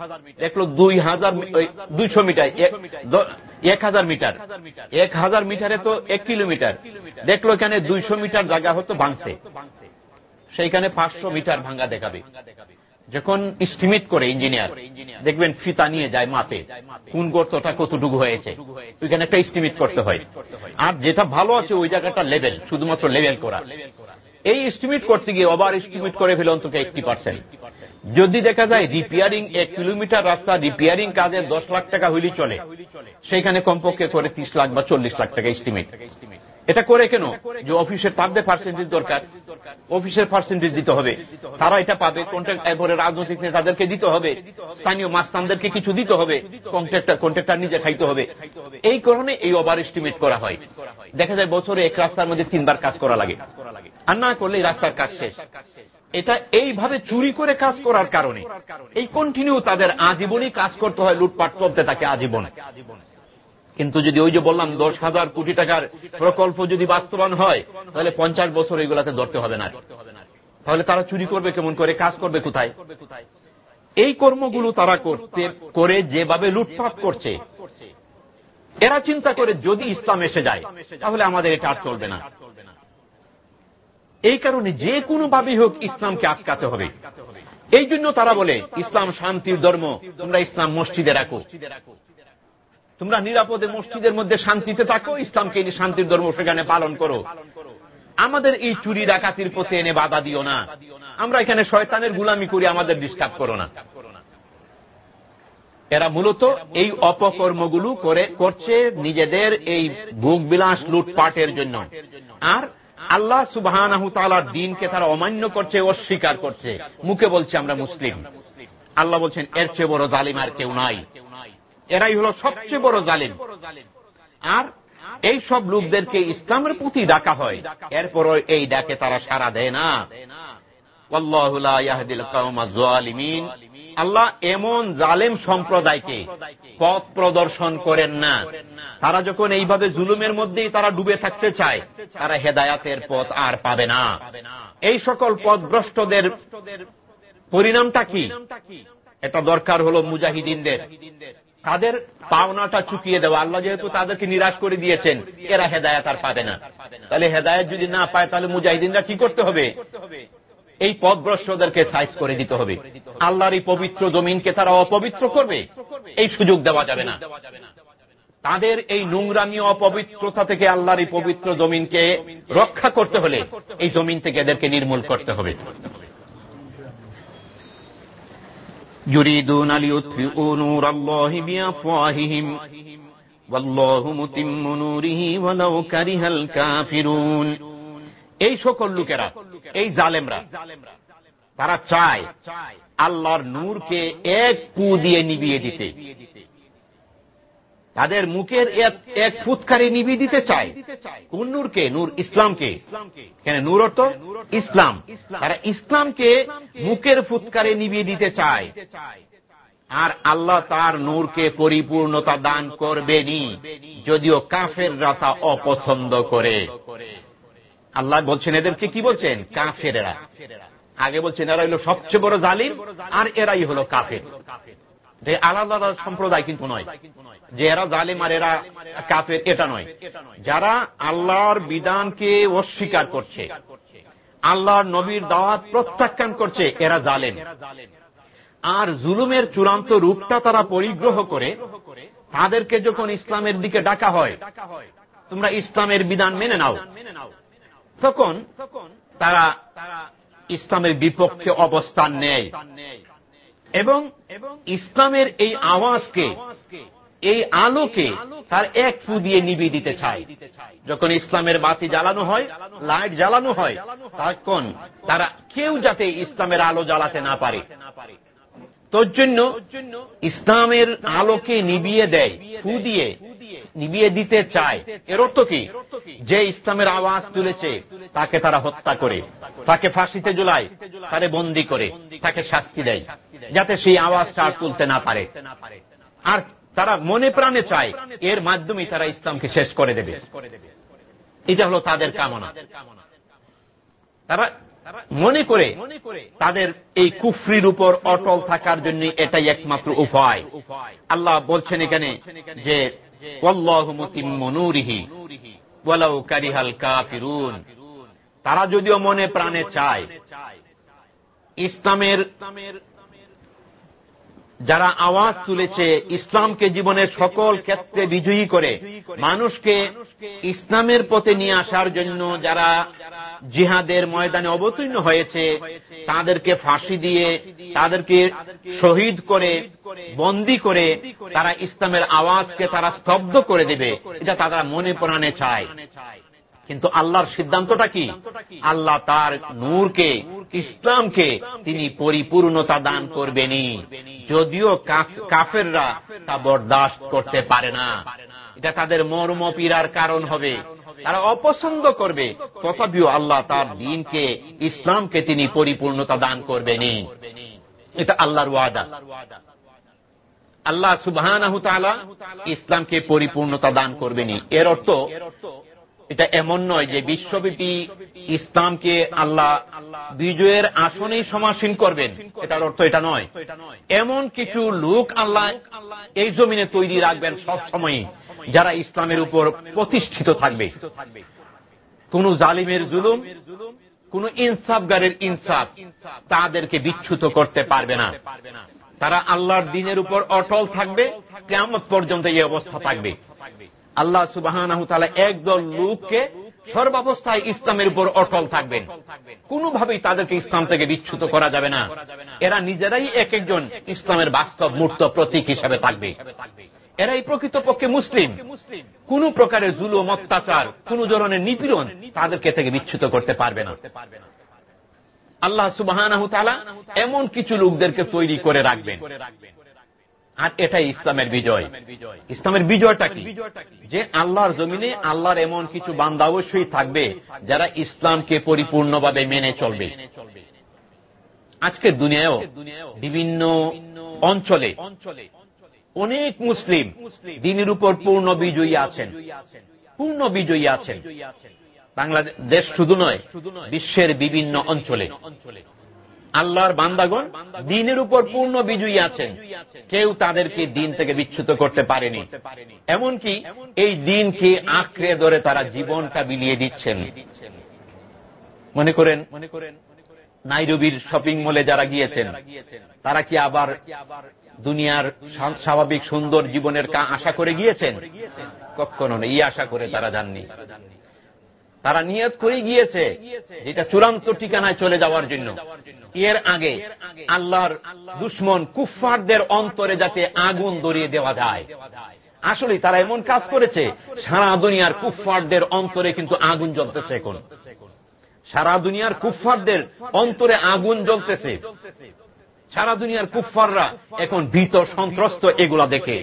দেখল দুই হাজার দুইশো মিটার, এক হাজার মিটার। এক হাজার মিটারে তো এক কিলোমিটার। দেখল এখানে দুইশো মিটার জায়গা হতো ভাঙছে। সেইখানে পাঁচশো মিটার ভাঙ্গা দেখাবে। যখন ইস্টিমেট করে ইঞ্জিনিয়ার দেখবেন ফিতা নিয়ে যায় মাপে, কোন গর্তটা কতটুকু হয়েছে, ওইখানে একটা ইস্টিমেট করতে হয়। আর যেটা ভালো আছে, ওই জায়গাটা লেভেল শুধুমাত্র লেভেল করা। এই এস্টিমেট করতে গিয়ে ওভার এস্টিমেট করে ফেলে অন্তত একটি পার্সেন্ট যদি দেখা যায় রিপেয়ারিং এক কিলোমিটার রাস্তা রিপেয়ারিং কাজে দশ লাখ টাকা হইলেই চলে। সেখানে কমপক্ষে করে ত্রিশ লাখ বা চল্লিশ লাখ টাকা এস্টিমেট এটা করে কেন? যে অফিসের তাদের পার্সেন্টেজ দরকার। অফিসের পার্সেন্টেজ দিতে হবে। তারা এটা পাবে কন্ট্রাক্ট এরপরে রাজনৈতিক নেতাদেরকে দিতে হবে। স্থানীয় মাস্তানদেরকে কিছু দিতে হবে। কন্ট্রাক্টর কন্ট্রাক্টর নিজে খাইতে হবে। এই কারণে এই ওভার এস্টিমেট করা হয়। দেখা যায় বছরে এক রাস্তার মধ্যে তিনবার কাজ করা লাগে। আর না করলে রাস্তার কাজ শেষ। এটা এইভাবে চুরি করে কাজ করার কারণে। এই কন্টিনিউ তাদের আজীবনই কাজ করতে হয়, লুটপাট চলতে থাকে আজীবন। কিন্তু যদি ওই যে বললাম দশ হাজার কোটি টাকার প্রকল্প যদি বাস্তবায়ন হয়, তাহলে পঞ্চাশ বছর এগুলাতে ধরতে হবে না। তাহলে তারা চুরি করবে কেমন করে? কাজ করবে কোথায়? এই কর্মগুলো তারা করতে, করে যেভাবে লুটপাট করছে, এরা চিন্তা করে যদি ইসলাম এসে যায়, তাহলে আমাদের এটা আর চলবে না। এই কারণে যে কোনো ভাবেই হোক ইসলামকে আটকাতে হবে। এই জন্য তারা বলে, ইসলাম শান্তির ধর্ম, তোমরা ইসলাম মসজিদে রাখো। তোমরা নিরাপদে মসজিদের মধ্যে শান্তিতে থাকো, ইসলামকে শান্তির ধর্ম সেখানে পালন করো। আমাদের এই চুরি ডাকাতির পথে এনে বাধা দিও না। আমরা এখানে শয়তানের গুলামি করি, আমাদের ডিস্টার্ব করো না। এরা মূলত এই অপকর্মগুলো করে, করছে নিজেদের এই ভোগ বিলাস লুটপাটের জন্য। আর আল্লাহ সুবাহ দিনকে তারা অমান্য করছে, অস্বীকার করছে। মুখে বলছে, আমরা মুসলিম। আল্লাহ বলছেন, এর চেয়ে বড় জালিম আর কেউ নাই। এরাই হল সবচেয়ে বড় জালিম। আর এই সব লোকদেরকে ইসলামের প্রতি ডাকা হয়। এরপর এই ডাকে তারা সারা দেয় না। আল্লাহ এমন জালেম সম্প্রদায়কে পথ প্রদর্শন করেন না। তারা যখন এইভাবে জুলুমের মধ্যেই তারা ডুবে থাকতে চায়, তারা হেদায়াতের পথ আর পাবে না। এই সকল পথভ্রষ্টদের পরিণামটা কি? এটা দরকার হল মুজাহিদিনদের। তাদের পাওনাটা চুকিয়ে দেওয়া। আল্লাহ যেহেতু তাদেরকে নিরাশ করে দিয়েছেন, এরা হেদায়াত আর পাবে না। তাহলে হেদায়ত যদি না পায়, তাহলে মুজাহিদিনরা কি করতে হবে? এই পথভ্রষ্টদেরকে সাইজ করে দিতে হবে। আল্লাহর এই পবিত্র জমিনকে তারা অপবিত্র করবে। এই সুযোগ দেওয়া যাবে না। তাদের এই নোংরামি, অপবিত্রতা থেকে আল্লাহর এই পবিত্র জমিনকে রক্ষা করতে হলে এই জমিন থেকে এদেরকে নির্মূল করতে হবে। يريدون ليطفئوا نور الله بأفواههم والله متم نوره ولو كره الكافرون এই সকল লোকেরা এই জালেমরা তারা চায় আল্লাহর নূরকে এক পু দিয়ে নিবিয়ে দিতে তাদের মুখের এক ফুৎকারে নিবিয়ে দিতে চায়। কোন নূরকে নূর ইসলামকে। কেন নূর অর্থ? ইসলাম। তারা ইসলামকে মুখের ফুৎকারে নিবিয়ে দিতে চায়। আর আল্লাহ তার নূরকে পরিপূর্ণতা দান করবেনি যদিও কাফের রাতা অপছন্দ করে। আল্লাহ বলছেন, এদেরকে কি বলছেন? কাফেরেরা। আগে বলছেন এরা হলো সবচেয়ে বড় জালিম, আর এরাই হলো কাফের। আলাদা আলাদা সম্প্রদায় কিন্তু নয়। যে এরা জালিম আর এরা কাফের, এটা নয়। যারা আল্লাহর বিধানকে অস্বীকার করছে, আল্লাহর নবীর দাওয়াত প্রত্যাখ্যান করছে, এরা জালেম। আর জুলুমের চূড়ান্ত রূপটা তারা পরিগ্রহ করে, তাদেরকে যখন ইসলামের দিকে ডাকা হয়, তোমরা ইসলামের বিধান মেনে নাও। তখন তারা ইসলামের বিপক্ষে অবস্থান নেয়। এবং ইসলামের এই আওয়াজকে এই আলোকে তার এক ফু দিয়ে নিবিয়ে দিতে চায়। যখন ইসলামের বাতি জ্বালানো হয়, লাইট জ্বালানো হয়, তখন তারা কেউ যাতে ইসলামের আলো জ্বালাতে না পারে। তোর জন্য ইসলামের আলোকে নিবিয়ে দেয়, ফু দিয়ে নিবিয়ে দিতে চায়। এর অর্থ কি? যে ইসলামের আওয়াজ তুলেছে, তাকে তারা হত্যা করে। তাকে ফাঁসিতে জুলায় তারে বন্দি করে, তাকে শাস্তি দেয়, যাতে সেই আওয়াজটা আর তুলতে না পারে। আর তারা মনে প্রাণে চায়, এর মাধ্যমে তারা ইসলামকে শেষ করে দেবে। এটা হলো তাদের কামনা। তারা মনে করে তাদের এই কুফরির উপর অটল থাকার জন্য এটাই একমাত্র উপায়। আল্লাহ বলছেন এখানে যে তারা যদিও মনে প্রাণে চায়, ইসলামের যারা আওয়াজ তুলেছে ইসলামকে জীবনের সকল ক্ষেত্রে বিজয়ী করে, মানুষকে ইসলামের পথে নিয়ে আসার জন্য যারা জিহাদের ময়দানে অবতীর্ণ হয়েছে, তাদেরকে ফাঁসি দিয়ে, তাদেরকে শহীদ করে, বন্দি করে তারা ইসলামের আওয়াজকে তারা স্তব্ধ করে দেবে। এটা তারা মনে প্রাণে চায়। কিন্তু আল্লাহর সিদ্ধান্তটা কি? আল্লাহ তার নূরকে, ইসলামকে তিনি পরিপূর্ণতা দান করবেনি যদিও কাফেররা তা বরদাস্ত করতে পারে না। এটা তাদের মর্ম পীড়ার কারণ হবে। তারা অপছন্দ করবে। তথাপিও আল্লাহ তার দিনকে, ইসলামকে তিনি পরিপূর্ণতা দান করবেনি এটা আল্লাহর ওয়াদা। আল্লাহ সুবাহ ইসলামকে পরিপূর্ণতা দান করবেনি এর অর্থ এটা এমন নয় যে বিশ্বব্যাপী ইসলামকে আল্লাহ বিজয়ের আসনেই সমাসীন করবেন। এটার অর্থ এটা নয়। এমন কিছু লোক আল্লাহ এই জমিনে তৈরি রাখবেন সব সময় যারা ইসলামের উপর প্রতিষ্ঠিত থাকবে। কোন জালিমের জুলুম, কোন ইনসাফগারের ইনসাফ তাদেরকে বিচ্ছুত করতে পারবে না। তারা আল্লাহর দিনের উপর অটল থাকবে কেমন পর্যন্ত এই অবস্থা থাকবে। আল্লাহ সুবাহ একদল লোককে সর্বাবস্থায় ইসলামের উপর অটল থাকবেন। কোনোভাবেই তাদেরকে ইসলাম থেকে বিচ্ছুত করা যাবে না। এরা নিজেরাই এক একজন ইসলামের বাস্তব মূর্ত প্রতীক হিসাবে থাকবে। এরাই প্রকৃতপক্ষে মুসলিম। কোন প্রকারের জুলুম, অত্যাচার, কোন ধরনের নিপীড়ন তাদেরকে থেকে বিচ্ছুত করতে পারবে না। আল্লাহ সুবাহ এমন কিছু লোকদেরকে তৈরি করে রাখবেন। আর এটাই ইসলামের বিজয়। ইসলামের বিজয়টা কি? যে আল্লাহর জমিনে আল্লাহর এমন কিছু বান্দা অবশ্যই থাকবে যারা ইসলামকে পরিপূর্ণভাবে মেনে চলবে। আজকের দুনিয়ায়ও বিভিন্ন অঞ্চলে অনেক মুসলিম দিনের উপর পূর্ণ বিজয়ী আছেন। পূর্ণ বিজয়ী আছেন। বাংলাদেশ শুধু নয়, বিশ্বের বিভিন্ন অঞ্চলে। আল্লাহর বান্দাগণ দিনের উপর পূর্ণ বিজয়ী আছেন। কেউ তাদেরকে দিন থেকে বিচ্ছুত করতে পারেনি। এমনকি এই দিনকে আঁকড়ে ধরে তারা জীবনটা বিলিয়ে দিচ্ছেন। মনে করেন মনে করেন নাইরবির শপিং মলে যারা গিয়েছেন, তারা কি আবার দুনিয়ার স্বাভাবিক সুন্দর জীবনের আশা করে গিয়েছেন? কখনো এই আশা করে তারা যাননি। তারা নিয়ত করে গিয়েছে যেটা চূড়ান্ত ঠিকানায় চলে যাওয়ার জন্য। এর আগে আল্লাহর দুশ্মন কুফফারদের অন্তরে যাতে আগুন দরিয়ে দেওয়া যায়। আসলে তারা এমন কাজ করেছে, সারা দুনিয়ার কুফফারদের অন্তরে কিন্তু আগুন জ্বলতেছে এখন। সারা দুনিয়ার কুফফারদের অন্তরে আগুন জ্বলতেছে। সারা দুনিয়ার কুফফাররা এখন ভীত, সন্ত্রস্ত এগুলা দেখে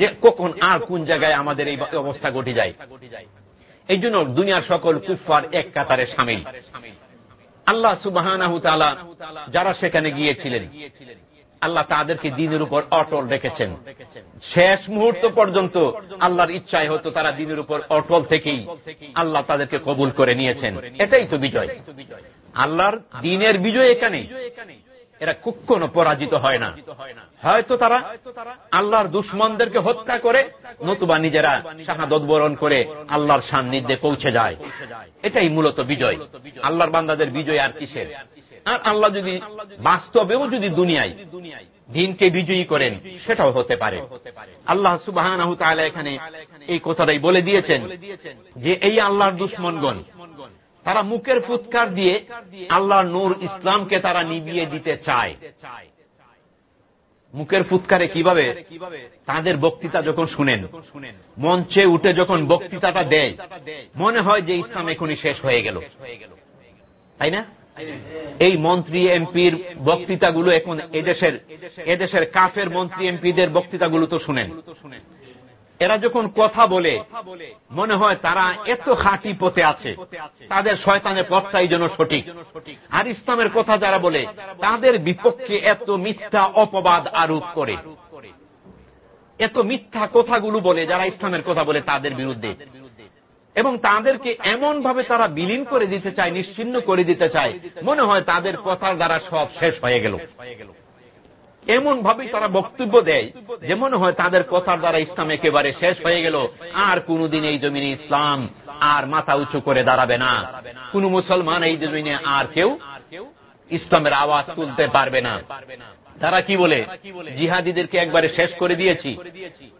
যে কখন আর কোন জায়গায় আমাদের এই অবস্থা ঘটে যায়। এই জন্য দুনিয়ার সকল কুফফার এক কাতারে সামিল। আল্লাহ সুবাহ যারা সেখানে গিয়েছিলেন, আল্লাহ তাদেরকে দিনের উপর অটল রেখেছেন। শেষ মুহূর্ত পর্যন্ত আল্লাহর ইচ্ছায় হতো তারা দিনের উপর অটল থেকেই আল্লাহ তাদেরকে কবুল করে নিয়েছেন। এটাই তো বিজয়। আল্লাহর দিনের বিজয় এখানে এরা কখনো পরাজিত হয় না। হয়তো তারা আল্লাহর দুশ্মনদেরকে হত্যা করে, নতুবা নিজেরা শাহাদত বরণ করে আল্লাহর সান্নিধ্যে পৌঁছে যায়। এটাই মূলত বিজয়। আল্লাহর বান্দাদের বিজয় আর কিসের? আর আল্লাহ যদি বাস্তবেও যদি দুনিয়ায় দিনকে বিজয়ী করেন, সেটাও হতে পারে। আল্লাহ সুবাহ এখানে এই কথাটাই বলে দিয়েছেন যে, এই আল্লাহর দুশ্মনগণ তারা মুখের ফুৎকার দিয়ে আল্লাহ নূর ইসলামকে তারা নিবিয়ে দিতে চায়। মুখের ফুৎকারে কীভাবে? তাদের বক্তৃতা যখন শুনেন, মঞ্চে উঠে যখন বক্তৃতাটা দেয়, মনে হয় যে ইসলাম এখনই শেষ হয়ে গেল। তাই না? এই মন্ত্রী এমপির বক্তৃতাগুলো এখন এদেশের এদেশের কাফের মন্ত্রী এমপিদের বক্তৃতাগুলো তো শুনেন। এরা যখন কথা বলে, মনে হয় তারা এত খাঁটি পথে আছে। তাদের শয়তানের পথটাই যেন সঠিক। আর ইসলামের কথা যারা বলে, তাদের বিপক্ষে এত মিথ্যা অপবাদ আরোপ করে। এত মিথ্যা কথাগুলো বলে, যারা ইসলামের কথা বলে তাদের বিরুদ্ধে। এবং তাদেরকে এমন ভাবে তারা বিলীন করে দিতে চায়, নিশ্চিন্ন করে দিতে চায়, মনে হয় তাদের কথার দ্বারা সব শেষ হয়ে গেল। এমন ভাবেই তারা বক্তব্য দেয় যে মনে হয় তাদের কথার দ্বারা ইসলাম একেবারে শেষ হয়ে গেল। আর কোনদিন এই জমিনে ইসলাম আর মাথা উঁচু করে দাঁড়াবে না। কোন মুসলমান এই জমিনে আর কেউ ইসলামের আওয়াজ তুলতে পারবে না। তারা কি বলে? জিহাদিদেরকে একবারে শেষ করে দিয়েছি।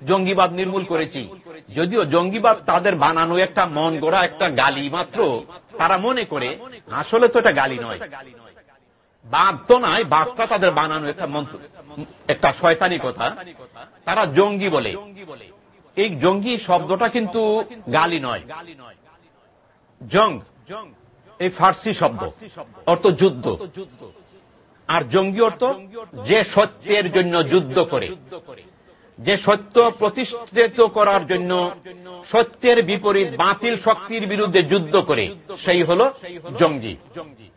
জঙ্গিবাদ নির্মূল করেছি। যদিও জঙ্গিবাদ তাদের বানানো একটা মন গড়া একটা গালি মাত্র, তারা মনে করে আসলে তো এটা গালি নয়। তো নয় বাদটা তাদের বানানো একটা মন্ত্র, একটা শয়তানি কথা। তারা জঙ্গি বলে। এই জঙ্গি শব্দটা কিন্তু গালি নয়। জং, এই ফার্সি শব্দ, অর্থ যুদ্ধ। আর জঙ্গি অর্থ যে সত্যের জন্য যুদ্ধ করে। যে সত্য প্রতিষ্ঠিত করার জন্য সত্যের বিপরীত বাতিল শক্তির বিরুদ্ধে যুদ্ধ করে, সেই হল জঙ্গি জঙ্গি।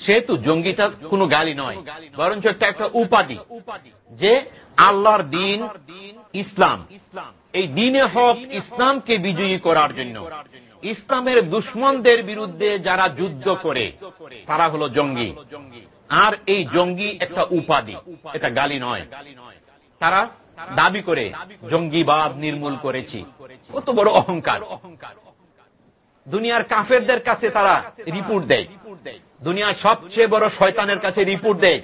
সেহেতু জঙ্গিটা কোনো গালি নয়, বরঞ্চ একটা একটা উপাধি যে আল্লাহর দিন ইসলাম। এই দিনে হক ইসলামকে বিজয়ী করার জন্য। ইসলামের দুশ্মনদের বিরুদ্ধে যারা যুদ্ধ করে, তারা হল জঙ্গি। আর এই জঙ্গি একটা উপাধি, এটা গালি নয়। তারা দাবি করে, জঙ্গিবাদ নির্মূল করেছি। কত বড় অহংকার। দুনিয়ার কাফেরদের কাছে তারা রিপোর্ট দেয়। দুনিয়ার সবচেয়ে বড় শয়তানের কাছে রিপোর্ট দেয়।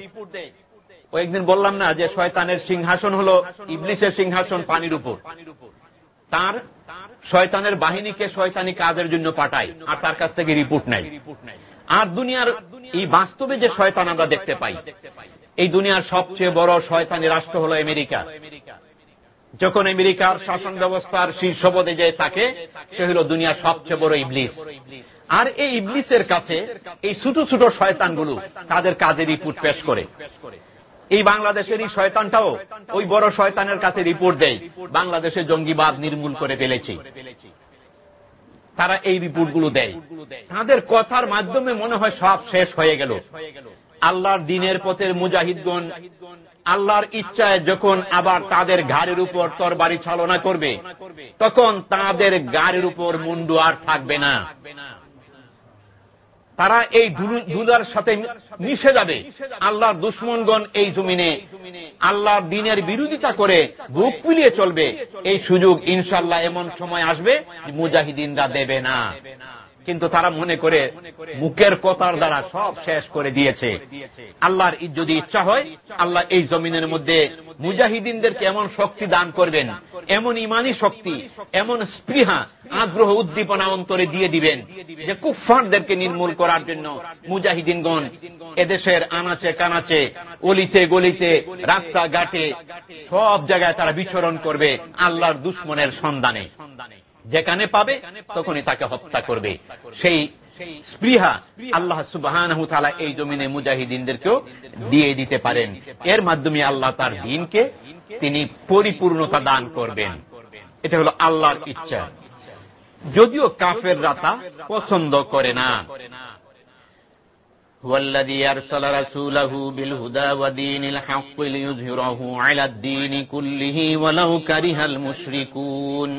কয়েকদিন বললাম না যে শয়তানের সিংহাসন হল ইবলিসের সিংহাসন পানির উপর। তার শয়তানের বাহিনীকে শয়তানি কাজের জন্য পাঠায়, আর তার কাছ থেকে রিপোর্ট নাই আর দুনিয়ার এই বাস্তবে যে শয়তান আমরা দেখতে পাই, এই দুনিয়ার সবচেয়ে বড় শয়তানি রাষ্ট্র হল আমেরিকা। যখন আমেরিকার শাসন ব্যবস্থার শীর্ষপদে যে থাকে, সে হল দুনিয়ার সবচেয়ে বড় ইবলিস। আর এই ইবলিসের কাছে এই ছোট ছোট শয়তানগুলো তাদের কাজে রিপোর্ট পেশ করে। এই বাংলাদেশের এই শয়তানটাও ওই বড় শয়তানের কাছে রিপোর্ট দেয়, বাংলাদেশে জঙ্গিবাদ নির্মূল করে ফেলেছি। তারা এই রিপোর্টগুলো দেয়। তাদের কথার মাধ্যমে মনে হয় সব শেষ হয়ে গেল। আল্লাহর দিনের পথের মুজাহিদগণ, আল্লাহর ইচ্ছায় যখন আবার তাদের ঘাড়ের উপর তরবারি চালনা করবে, তখন তাদের গাড়ির উপর মুন্ডু আর থাকবে না। তারা এই দুলার সাথে মিশে যাবে। আল্লাহর দুশ্মনগণ এই জমিনে আল্লাহর দিনের বিরোধিতা করে বুক পিলিয়ে চলবে। এই সুযোগ ইনশাল্লাহ এমন সময় আসবে মুজাহিদিনরা দেবে না। কিন্তু তারা মনে করে, মুখের কথার দ্বারা সব শেষ করে দিয়েছে। আল্লাহর যদি ইচ্ছা হয়, আল্লাহ এই জমিনের মধ্যে মুজাহিদিনদেরকে এমন শক্তি দান করবেন, এমন ইমানি শক্তি, এমন স্পৃহা, আগ্রহ, উদ্দীপনা অন্তরে দিয়ে দিবেন যে কুফারদেরকে নির্মূল করার জন্য মুজাহিদিনগণ এদেশের আনাচে কানাচে, অলিতে গলিতে, রাস্তাঘাটে, সব জায়গায় তারা বিচরণ করবে আল্লাহর দুশ্মনের সন্ধানে। যেখানে পাবে তখনই তাকে হত্যা করবে সেই স্পৃহা আল্লাহ সুবাহান এই জমিনে মুজাহিদিনদেরকেও দিয়ে দিতে পারেন এর মাধ্যমে আল্লাহ তার দিনকে তিনি পরিপূর্ণতা দান করবেন এটা হল আল্লাহর ইচ্ছা যদিও কাফের রাতা পছন্দ করে না والذي أرسل رسوله بالهدى ودين الحق ليظهره على الدين كله ولو كره المشركون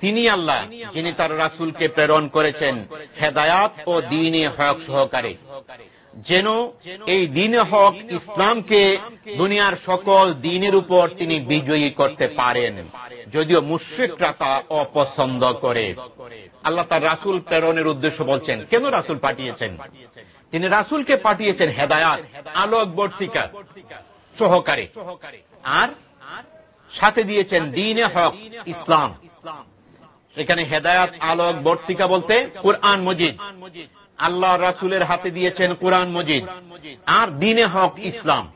তিনি আল্লাহ, যিনি তার রাসুলকে প্রেরণ করেছেন, হেদায়াত ও দিনে হক সহকারে। যেন এই দিনে হক ইসলামকে দুনিয়ার সকল দিনের উপর তিনি বিজয়ী করতে পারেন, যদিও মুশ্রিকরা তা অপছন্দ করে। আল্লাহ তার রাসুল প্রেরণের উদ্দেশ্য বলছেন, কেন রাসুল পাঠিয়েছেন? তিনি রাসুলকে পাঠিয়েছেন হেদায়াত, আলোক বর্তিকা সহকারে। আর সাথে দিয়েছেন দিনে হক ইসলাম। এখানে হেদায়াত, আলোক, বর্তিকা বলতে কোরআন মজিদ। আল্লাহ রাসুলের হাতে দিয়েছেন কোরআন মজিদ। আর দিনে হক ইসলাম।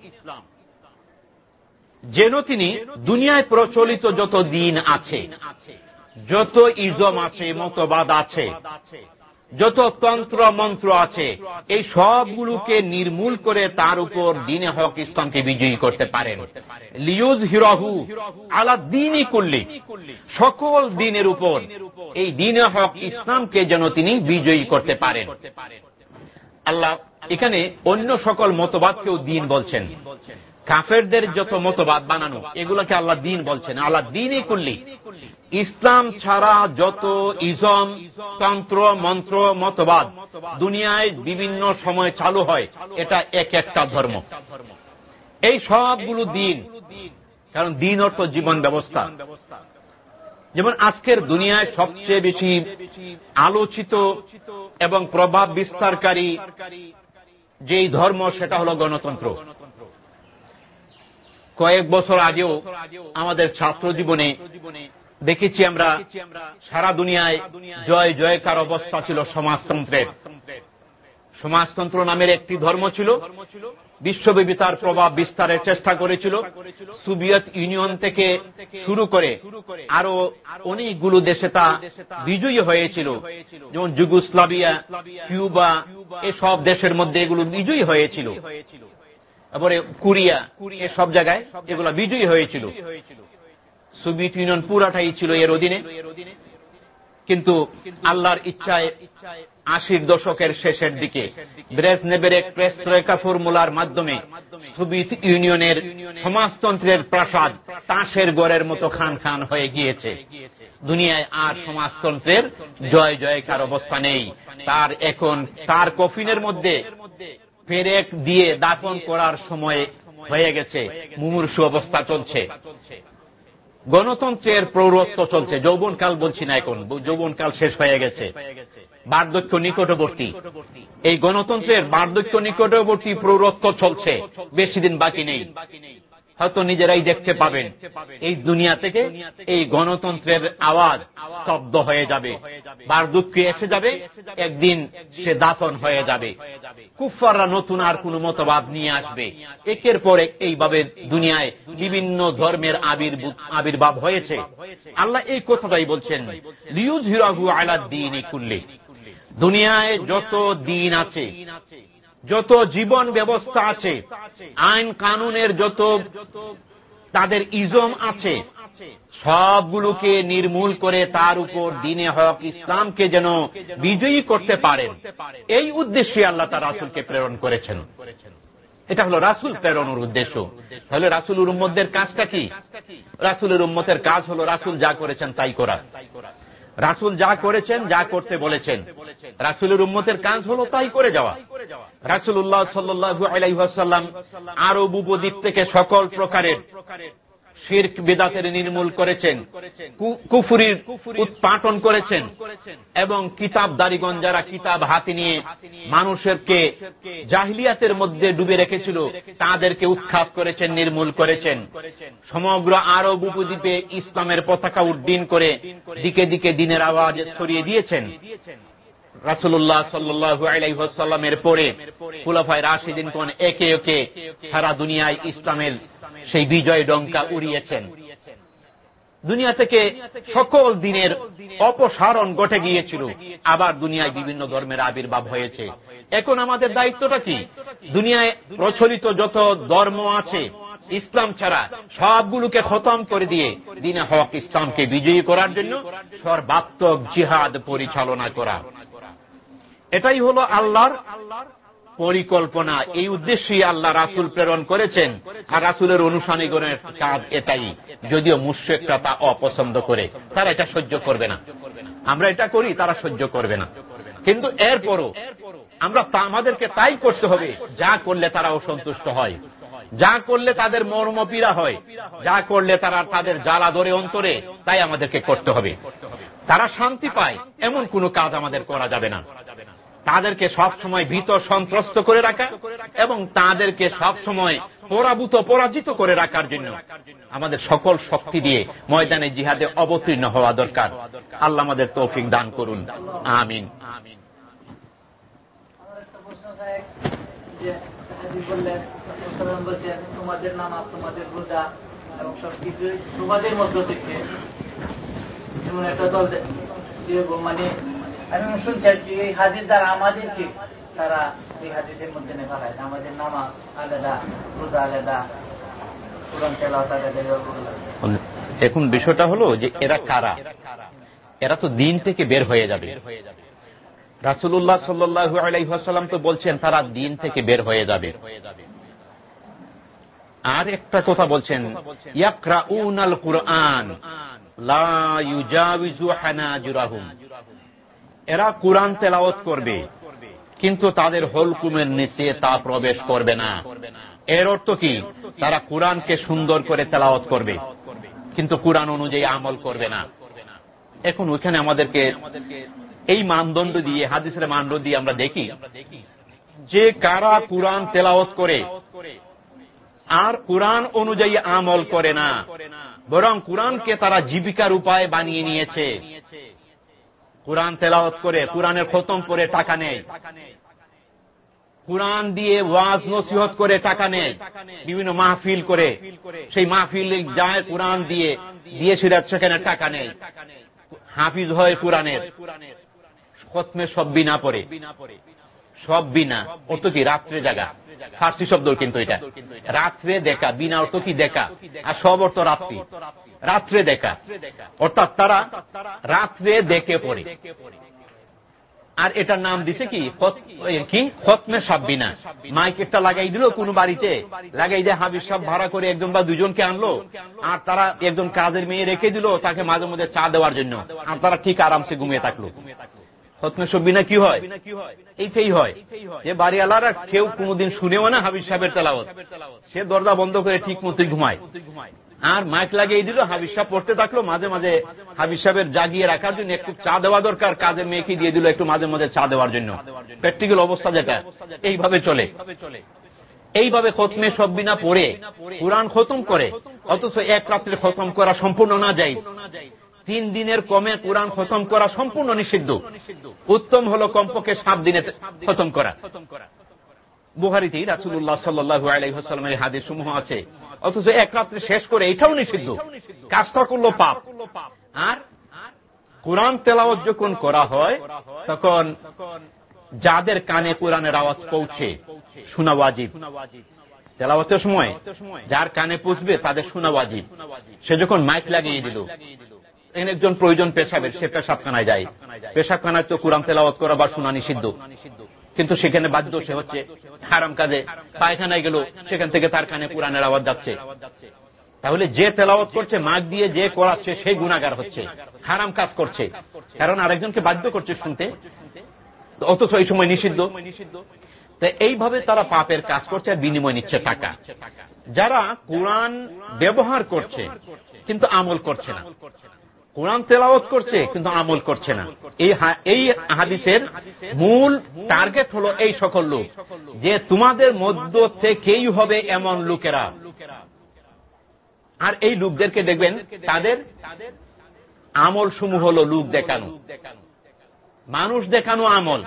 যেন তিনি দুনিয়ায় প্রচলিত যত দিন আছে, যত ইজম আছে, মতবাদ আছে যত তন্ত্র মন্ত্র আছে, এই সবগুলোকে নির্মূল করে তার উপর দিনে হক ইসলামকে বিজয়ী করতে পারেন। লিউজ হিরাহু আলা দিনই করলে সকল দিনের উপর এই দিনে হক ইসলামকে যেন তিনি বিজয়ী করতে পারেন। আল্লাহ এখানে অন্য সকল মতবাদকেও দিন বলছেন। কাফেরদের যত মতবাদ বানানো, এগুলোকে আল্লাহ দিন বলছেন। আল্লাহ দিনই করলি ইসলাম ছাড়া যত ইজম, তন্ত্র, মন্ত্র, মতবাদ দুনিয়ায় বিভিন্ন সময় চালু হয়, এটা এক একটা ধর্ম। এই সবগুলো দিন, কারণ দিন অর্থ জীবন ব্যবস্থা। যেমন আজকের দুনিয়ায় সবচেয়ে বেশি আলোচিত এবং প্রভাব বিস্তারকারী যেই ধর্ম, সেটা হল গণতন্ত্র। কয়েক বছর আগেও আমাদের ছাত্র জীবনে দেখেছি আমরা সারা দুনিয়ায় জয় জয়কার অবস্থা ছিল সমাজতন্ত্রের। সমাজতন্ত্র নামের একটি ধর্ম ছিল বিশ্বব্যাপী তার প্রভাব বিস্তারের চেষ্টা করেছিল, সোভিয়েত ইউনিয়ন থেকে শুরু করে আরও অনেকগুলো দেশে তা বিজয়ী হয়েছিল, যেমন যুগোস্লাভিয়া, কিউবা, এসব দেশের মধ্যে এগুলো বিজয়ী হয়েছিল। তারপরে কোরিয়া সব জায়গায় এগুলো বিজয়ী হয়েছিল। সোভিয়েত ইউনিয়ন পুরাটাই ছিল এর অধীনে। কিন্তু আল্লাহর ইচ্ছায় আশির দশকের শেষের দিকে ব্রেজনেবের এক প্রেসরেখা ফর্মুলার মাধ্যমে সোভিয়েত ইউনিয়নের সমাজতন্ত্রের প্রাসাদ তাঁশের গড়ের মতো খান খান হয়ে গিয়েছে। দুনিয়ায় আর সমাজতন্ত্রের জয় জয়কার অবস্থা নেই। তার এখন তার কফিনের মধ্যে পেরেক দিয়ে দাফন করার সময় হয়ে গেছে। মুমূর্ষু অবস্থা চলছে। গণতন্ত্রের প্রৌরত্ব চলছে। যৌবনকাল বলছি না এখন, যৌবনকাল শেষ হয়ে গেছে। বার্ধক্য নিকটবর্তী। এই গণতন্ত্রের বার্ধক্য নিকটবর্তী প্রৌরত্ব চলছে। বেশি দিন বাকি নেই। হয়তো নিজেরাই দেখতে পাবেন। এই দুনিয়া থেকে এই গণতন্ত্রের আওয়াজ স্তব্ধ হয়ে যাবে। বার্ধক্য এসে যাবে, একদিন সে দাফন হয়ে যাবে। কুফাররা নতুন আর কোন মতবাদ নিয়ে আসবে। একের পর এক এইভাবে দুনিয়ায় বিভিন্ন ধর্মের আবির্ভাব হয়েছে। আল্লাহ এই কথাটাই বলছেন লিউজ হিরাহু আলা দিন দুনিয়ায় যত দিন আছে যত জীবন ব্যবস্থা আছে, আইন কানুনের যত তাদের ইজম আছে, সবগুলোকে নির্মূল করে তার উপর দিনে হক ইসলামকে যেন বিজয়ী করতে পারেন। এই উদ্দেশ্যে আল্লাহ তার রাসুলকে প্রেরণ করেছেন। এটা হলো রাসুল প্রেরণের উদ্দেশ্য। তাহলে রাসুল উম্মদের কাজটা কি? রাসুলের উম্মতের কাজ হলো রাসুল যা করেছেন তাই করা। রাসুল যা করেছেন, যা করতে বলেছেন। রাসুলের উম্মতের কাজ হলো তাই করে যাওয়া। রাসুল্লাহ সাল্লু আলাইসাল্লাম আরব উপদ্বীপ থেকে সকল প্রকারের শির্ক বেদাতের নির্মূল করেছেন কুফুরির উৎপাটন করেছেন, এবং কিতাব দারিগণ যারা কিতাব হাতে নিয়ে মানুষেরকে জাহিলিয়াতের মধ্যে ডুবে রেখেছিল, তাদেরকে উৎখাত করেছেন, নির্মূল করেছেন। সমগ্র আরব উপদ্বীপে ইসলামের পতাকা উড্ডীন করে দিকে দিকে দিনের আওয়াজ ছড়িয়ে দিয়েছেন। রাসুল্লাহ সাল্লু আলাইসাল্লামের পরে রাশিদিন কোন একে একে সারা দুনিয়ায় ইসলামের সেই বিজয় ডঙ্কা উড়িয়েছেন। দুনিয়া থেকে সকল দিনের অপসারণ ঘটে গিয়েছিল। আবার দুনিয়ায় বিভিন্ন ধর্মের আবির্ভাব হয়েছে। এখন আমাদের দায়িত্বটা কি? দুনিয়ায় প্রচলিত যত ধর্ম আছে, ইসলাম ছাড়া সবগুলোকে খতম করে দিয়ে দিনে হক ইসলামকে বিজয়ী করার জন্য সর্বাত্মক জিহাদ পরিচালনা করা। এটাই হল আল্লাহর পরিকল্পনা। এই উদ্দেশ্যেই আল্লাহ রাসুল প্রেরণ করেছেন। আর রাসুলের অনুসারীগণের কাজ এটাই, যদিও মুশ্রেকরা তা অপছন্দ করে, তারা এটা সহ্য করবে না। আমরা এটা করি, তারা সহ্য করবে না। কিন্তু এরপরও আমরা আমাদেরকে তাই করতে হবে, যা করলে তারা অসন্তুষ্ট হয়, যা করলে তাদের মর্মপীড়া হয়, যা করলে তারা তাদের জ্বালা ধরে অন্তরে, তাই আমাদেরকে করতে হবে। তারা শান্তি পায়, এমন কোন কাজ আমাদের করা যাবে না। তাদেরকে সব সময় ভীত সন্ত্রস্ত করে রাখা এবং তাদেরকে সব সময় পরাভূত, পরাজিত করে রাখার জন্য। আমাদের সকল শক্তি দিয়ে ময়দানে জিহাদে অবতীর্ণ হওয়া দরকার। আল্লাহ আমাদের তৌফিক দান করুন। আমিন। তোমাদের নামাজ তোমাদের রোজা এবং সবকিছু তোমাদের মধ্য থেকে একটা দল মানে আমি শুনছি এই হাদিস দ্বারা আমাদেরকে তারা এই হাদিসের মধ্যে নেভালায় আমাদের নামাজ আলাদা, রোজা আলাদা এখন বিষয়টা হলো যে এরা কারা? এরা তো দিন থেকে বের হয়ে যাবে। রাসুল্লাহ সাল্লু তো বলছেন, তারা দিন থেকে বের হয়ে যাবে। আর একটা কথা বলছেন, ইয়াকরাউনাল কুরআন এরা কোরআন তেলাওত করবে। কিন্তু তাদের হলকুমের নিচে তা প্রবেশ করবে না। এর অর্থ কি? তারা কোরআনকে সুন্দর করে তেলাওত করবে। কিন্তু কোরআন অনুযায়ী আমল করবে না। এখন ওইখানে আমাদেরকে এই মানদণ্ড দিয়ে, হাদিসের মানদণ্ড দিয়ে আমরা দেখি যে কারা কোরআন তেলাওত করে আর কোরআন অনুযায়ী আমল করে না, বরং কোরআনকে তারা জীবিকার উপায় বানিয়ে নিয়েছে। কোরআন তেলাওত করে, কোরআনের খতম করে টাকা নেয়। কোরআন দিয়ে ওয়াজ নসিহত করে টাকা নেয়, বিভিন্ন মাহফিল করে। সেই মাহফিল যায় কোরআন দিয়ে দিয়ে সিরাজ সেখানে টাকা নেয়। হাফিজ হয় কোরআনের। খতমে সব বিনা পরে সব বিনা। অর্থ কি? রাত্রে জাগা। ফার্সি শব্দ কিন্তু এটা। রাত্রে দেখা বিনা অর্থ কি দেখা? আর সব অর্থ রাত্রি। রাত্রে দেখা। অর্থাৎ তারা রাত্রে দেখে পড়ে। আর এটার নাম দিছে কি? কি? খতমে সাব্বিনা। মাইক একটা লাগাই দিল কোন বাড়িতে। লাগাই দিয়ে হাবির সব ভাড়া করে একজন বা দুজনকে আনলো। আর তারা একজন কাজের মেয়ে রেখে দিল তাকে মাঝে মধ্যে চা দেওয়ার জন্য। আর তারা ঠিক আরামসে ঘুমিয়ে থাকল। খতমে সব্বিনা কি হয়? এইটাই হয়। যে বাড়িওয়ালারা কেউ কোনোদিন শুনেও না হাবিব সাহেবের তেলাওত সে দরজা বন্ধ করে ঠিক মতোই ঘুমায়। আর মাইক লাগিয়ে দিল, হাবিব সাহেব পড়তে থাকল, মাঝে মাঝে হাবিব সাহেবের জাগিয়ে রাখার জন্য একটু চা দেওয়া দরকার কাজে মেয়েকে দিয়ে দিল একটু মাঝে মাঝে চা দেওয়ার জন্য। প্র্যাকটিক্যাল অবস্থা যেটা, এইভাবে চলে। এইভাবে খতমে সব বিনা পড়ে, কোরআন খতম করে, অথচ এক রাত্রে খতম করা সম্পূর্ণ না যাই তিন দিনের কমে কোরআন খতম করা সম্পূর্ণ নিষিদ্ধ। উত্তম হল কমপক্ষে সাত দিনে খতম করা। বুহারিতেই রাসুল্লাহ সাল্লু আলাইসাল্লামের হাদিস সমূহ আছে। অথচ এক রাত্রে শেষ করে এটাও নিষিদ্ধ। কাজটা করল পাপ। আর কোরআন তেলাওয়াত যখন করা হয়, তখন যাদের কানে কোরআনের আওয়াজ পৌঁছে, শোনা ওয়াজিব। তেলাওয়াতের সময়, যার কানে পুষবে, তাদের শোনা ওয়াজিব। সে যখন মাইক লাগিয়ে দিল একজন প্রয়োজন পেশাবের সে পেশাবখানায় যায়। পেশাবখানায় তো কোরআন তেলাওয়াত করা বা শোনা নিষিদ্ধ। কিন্তু সেখানে বাধ্য সে হচ্ছে হারাম কাজে পায়খানায় গেল সেখান থেকে তার কানে কোরআনের আওয়াজ যাচ্ছে। তাহলে যে তেলাওয়াত করছে মাগ দিয়ে যে করাচ্ছে সে গুণাগার হচ্ছে। হারাম কাজ করছে। কারণ আরেকজনকে বাধ্য করছে শুনতে। অথচ এই সময় নিষিদ্ধ। তো এইভাবে তারা পাপের কাজ করছে আর বিনিময় নিচ্ছে টাকা। যারা কোরআন ব্যবহার করছে কিন্তু আমল করছে না। কোরআন তেলাওত করছে, কিন্তু আমল করছে না। এই এই হাদিসের মূল টার্গেট হলো এই সকল লোক, যে তোমাদের মধ্য থেকেই হবে এমন লোকেরা। আর এই লোকদেরকে দেখবেন, তাদের আমল সমূহ হল লোক দেখানো। মানুষ দেখানো আমল।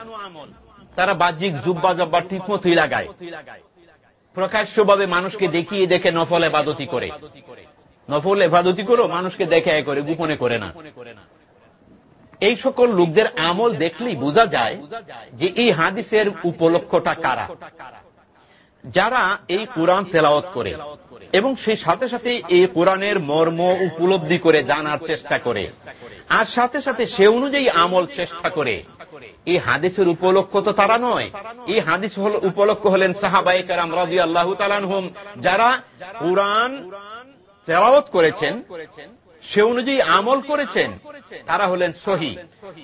তারা বাহ্যিক জুব্বা জব্বা ঠিক মতোই লাগায়। প্রকাশ্যভাবে মানুষকে দেখিয়ে দেখে নফল এবাদতি করে। নফল এবাদতি করো, মানুষকে দেখে করে, গোপনে করে না। এই সকল লোকদের আমল দেখলেই বোঝা যায় যে এই হাদিসের উপলক্ষটা কারা। যারা এই কোরআন তেলাওত করে এবং সেই সাথে সাথে এই কোরআনের মর্ম উপলব্ধি করে জানার চেষ্টা করে, আর সাথে সাথে সে অনুযায়ী আমল চেষ্টা করে। এই হাদিসের উপলক্ষ তো তারা নয়। এই হাদিস উপলক্ষ হলেন সাহাবাই কারাম রাজি আল্লাহ তালানহম যারা কোরআন তেলাওত করেছেন সে অনুযায়ী আমল করেছেন তারা হলেন সহি।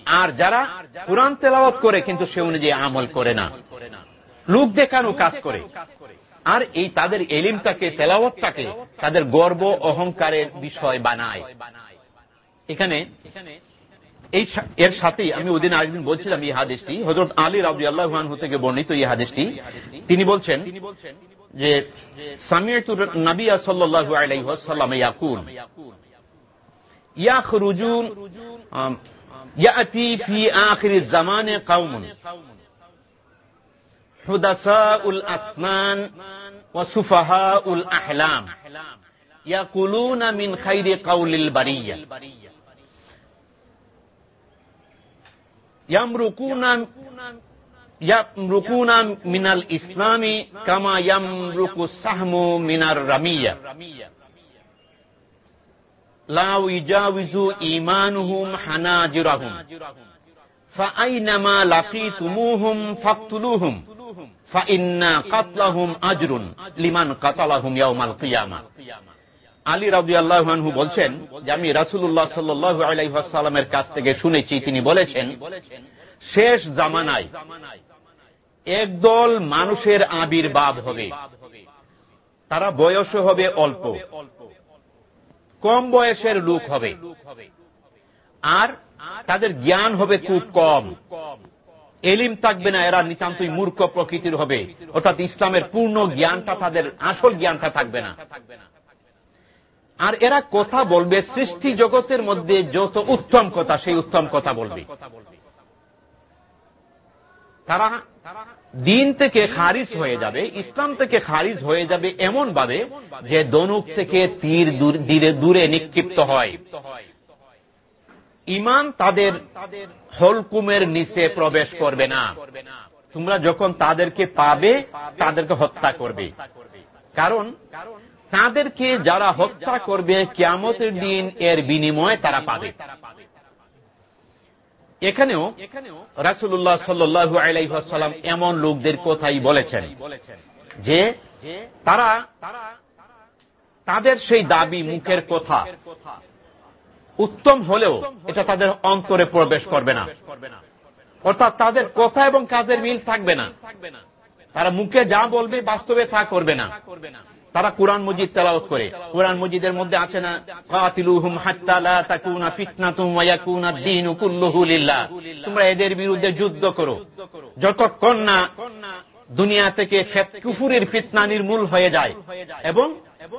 আর যারা কোরআন তেলাওয়াত করে কিন্তু সে অনুযায়ী আমল করে না। লোক দেখানো কাজ করে। আর এই তাদের এলিমটাকে তেলাওয়াতটাকে তাদের গর্ব অহংকারের বিষয় বানায়। এখানে এই এর সাথেই আমি ওদিন আরেকদিন বলছিলাম এই হাদিসটি। হজরত আলী রাবু আল্লাহ থেকে বর্ণিত এই হাদিসটি। তিনি বলছেন যে সামিয়াতুর নবিয়া সাল্লাল্লাহু আলাইহি ওয়াসাল্লাম ইয়াকুল ইয়াখরুজুন ইয়াতি ফি আখির জামানে কওমুন, হুদাসাউল আসনান ওয়া সুফাহাউল আহলাম, ইয়াকুলুনা মিন খাইরি কাউলিল বারিয়া ইয়ামরুকুনা ইয়ামরুকুনা মিনাল ইসলামি কামা ইয়ামরুকু সাহমু মিনার রামিয়া লাউ ইজাউজু ঈমানুহুম হানাজিরাহুম فأينما لقيتموهم فاقتلوهم فإن قتلهم أجر لمن قتلهم يوم القيامة আলী রাবু আল্লাহানহু বলছেন যে আমি রাসুল্লাহ সাল্লু আলাইসাল্লামের কাছ থেকে শুনেছি তিনি বলেছেন শেষ জামানায় একদল মানুষের আবির্ভাব হবে। তারা বয়স হবে অল্প। কম বয়সের লোক হবে। আর তাদের জ্ঞান হবে খুব কম। এলিম থাকবে না, এরা নিতান্তই মূর্খ প্রকৃতির হবে। অর্থাৎ ইসলামের পূর্ণ জ্ঞানটা তাদের, আসল জ্ঞানটা থাকবে না। আর এরা কথা বলবে, সৃষ্টি জগতের মধ্যে যত উত্তম কথা, সেই উত্তম কথা বলবে। তারা দিন থেকে খারিজ হয়ে যাবে, ইসলাম থেকে খারিজ হয়ে যাবে এমন ভাবে যে দনুক থেকে তীর দূরে দূরে নিক্ষিপ্ত হয়। ইমান তাদের হলকুমের নিচে প্রবেশ করবে না। তোমরা যখন তাদেরকে পাবে, তাদেরকে হত্যা করবে। কারণ তাদেরকে যারা হত্যা করবে, কিয়ামতের দিন এর বিনিময়ে তারা পাবে। এখানেও রাসুল্লাহ সাল্লু আলাইসাল্লাম এমন লোকদের কথাই বলেছেন যে তারা তাদের সেই দাবি মুখের কথা উত্তম হলেও এটা তাদের অন্তরে প্রবেশ করবে না। অর্থাৎ তাদের কথা এবং কাজের মিল থাকবে না। তারা মুখে যা বলবে বাস্তবে তা করবে না। তারা কোরআন মজিদ তেলাওত করে। কোরআন মজিদের মধ্যে আছে না তোমরা এদের বিরুদ্ধে যুদ্ধ করো। যতক্ষণ না দুনিয়া থেকে কুফুরের ফিতনা নির্মূল হয়ে যায় এবং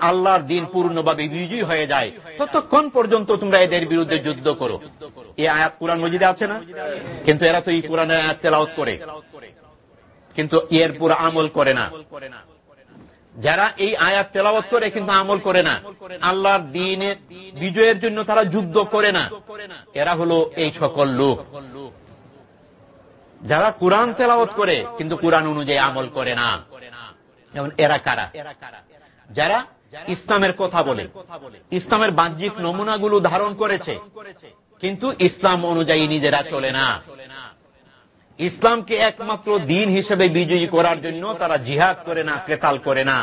আল্লাহর দিন পূর্ণভাবে বিজয়ী হয়ে যায়, ততক্ষণ পর্যন্ত তোমরা এদের বিরুদ্ধে যুদ্ধ করো। এই আয়াত কোরআন মজিদে আছে না? কিন্তু এরা তো এই কোরআনের আয়াত তেলাওত করে। কিন্তু এর পুরো আমল করে না। যারা এই আয়াত তেলাওয়াত করে কিন্তু আমল করে না, আল্লাহর দিনের বিজয়ের জন্য তারা যুদ্ধ করে না। এরা হলো এই সকল লোক। যারা কোরআন তেলাওয়াত করে, কিন্তু কোরআন অনুযায়ী আমল করে না। যেমন এরা কারা? যারা ইসলামের কথা বলে, ইসলামের বাহ্যিক নমুনাগুলো ধারণ করেছে, কিন্তু ইসলাম অনুযায়ী নিজেরা চলে না। ইসলামকে একমাত্র দিন হিসেবে বিজয়ী করার জন্য তারা জিহাদ করে না, কেতাল করে না।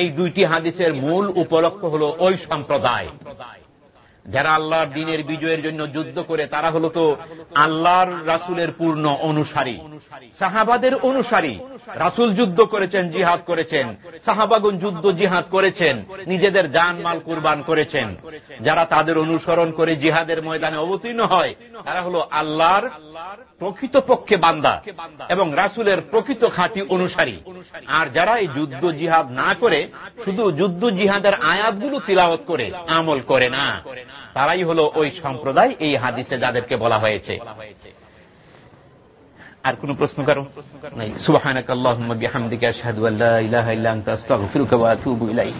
এই দুইটি হাদিসের মূল উপলক্ষ হল ওই সম্প্রদায়। যারা আল্লাহর দিনের বিজয়ের জন্য যুদ্ধ করে, তারা হল তো আল্লাহর রাসুলের পূর্ণ অনুসারী, সাহাবাদের অনুসারী। রাসুল যুদ্ধ করেছেন, জিহাদ করেছেন, সাহাবাগুন যুদ্ধ, জিহাদ করেছেন, নিজেদের জান মাল কুরবান করেছেন। যারা তাদের অনুসরণ করে জিহাদের ময়দানে অবতীর্ণ হয়, তারা হল আল্লাহর প্রকৃত পক্ষে বান্দা এবং রাসুলের প্রকৃত খাঁটি অনুসারী। আর যারা এই যুদ্ধ জিহাদ না করে, শুধু যুদ্ধ জিহাদের আয়াতগুলো তিলাওয়াত করে, আমল করে না। তারাই হল ওই সম্প্রদায়, এই হাদিসে যাদেরকে বলা হয়েছে। আর কোন প্রশ্ন কারও? সুবাহ আল্লাহ বিহামদিকে আশহাদু আল্লাহ ইলাহা ইল্লা আনতা আস্তাগফিরুকা ওয়া আতুবু ইলাইক।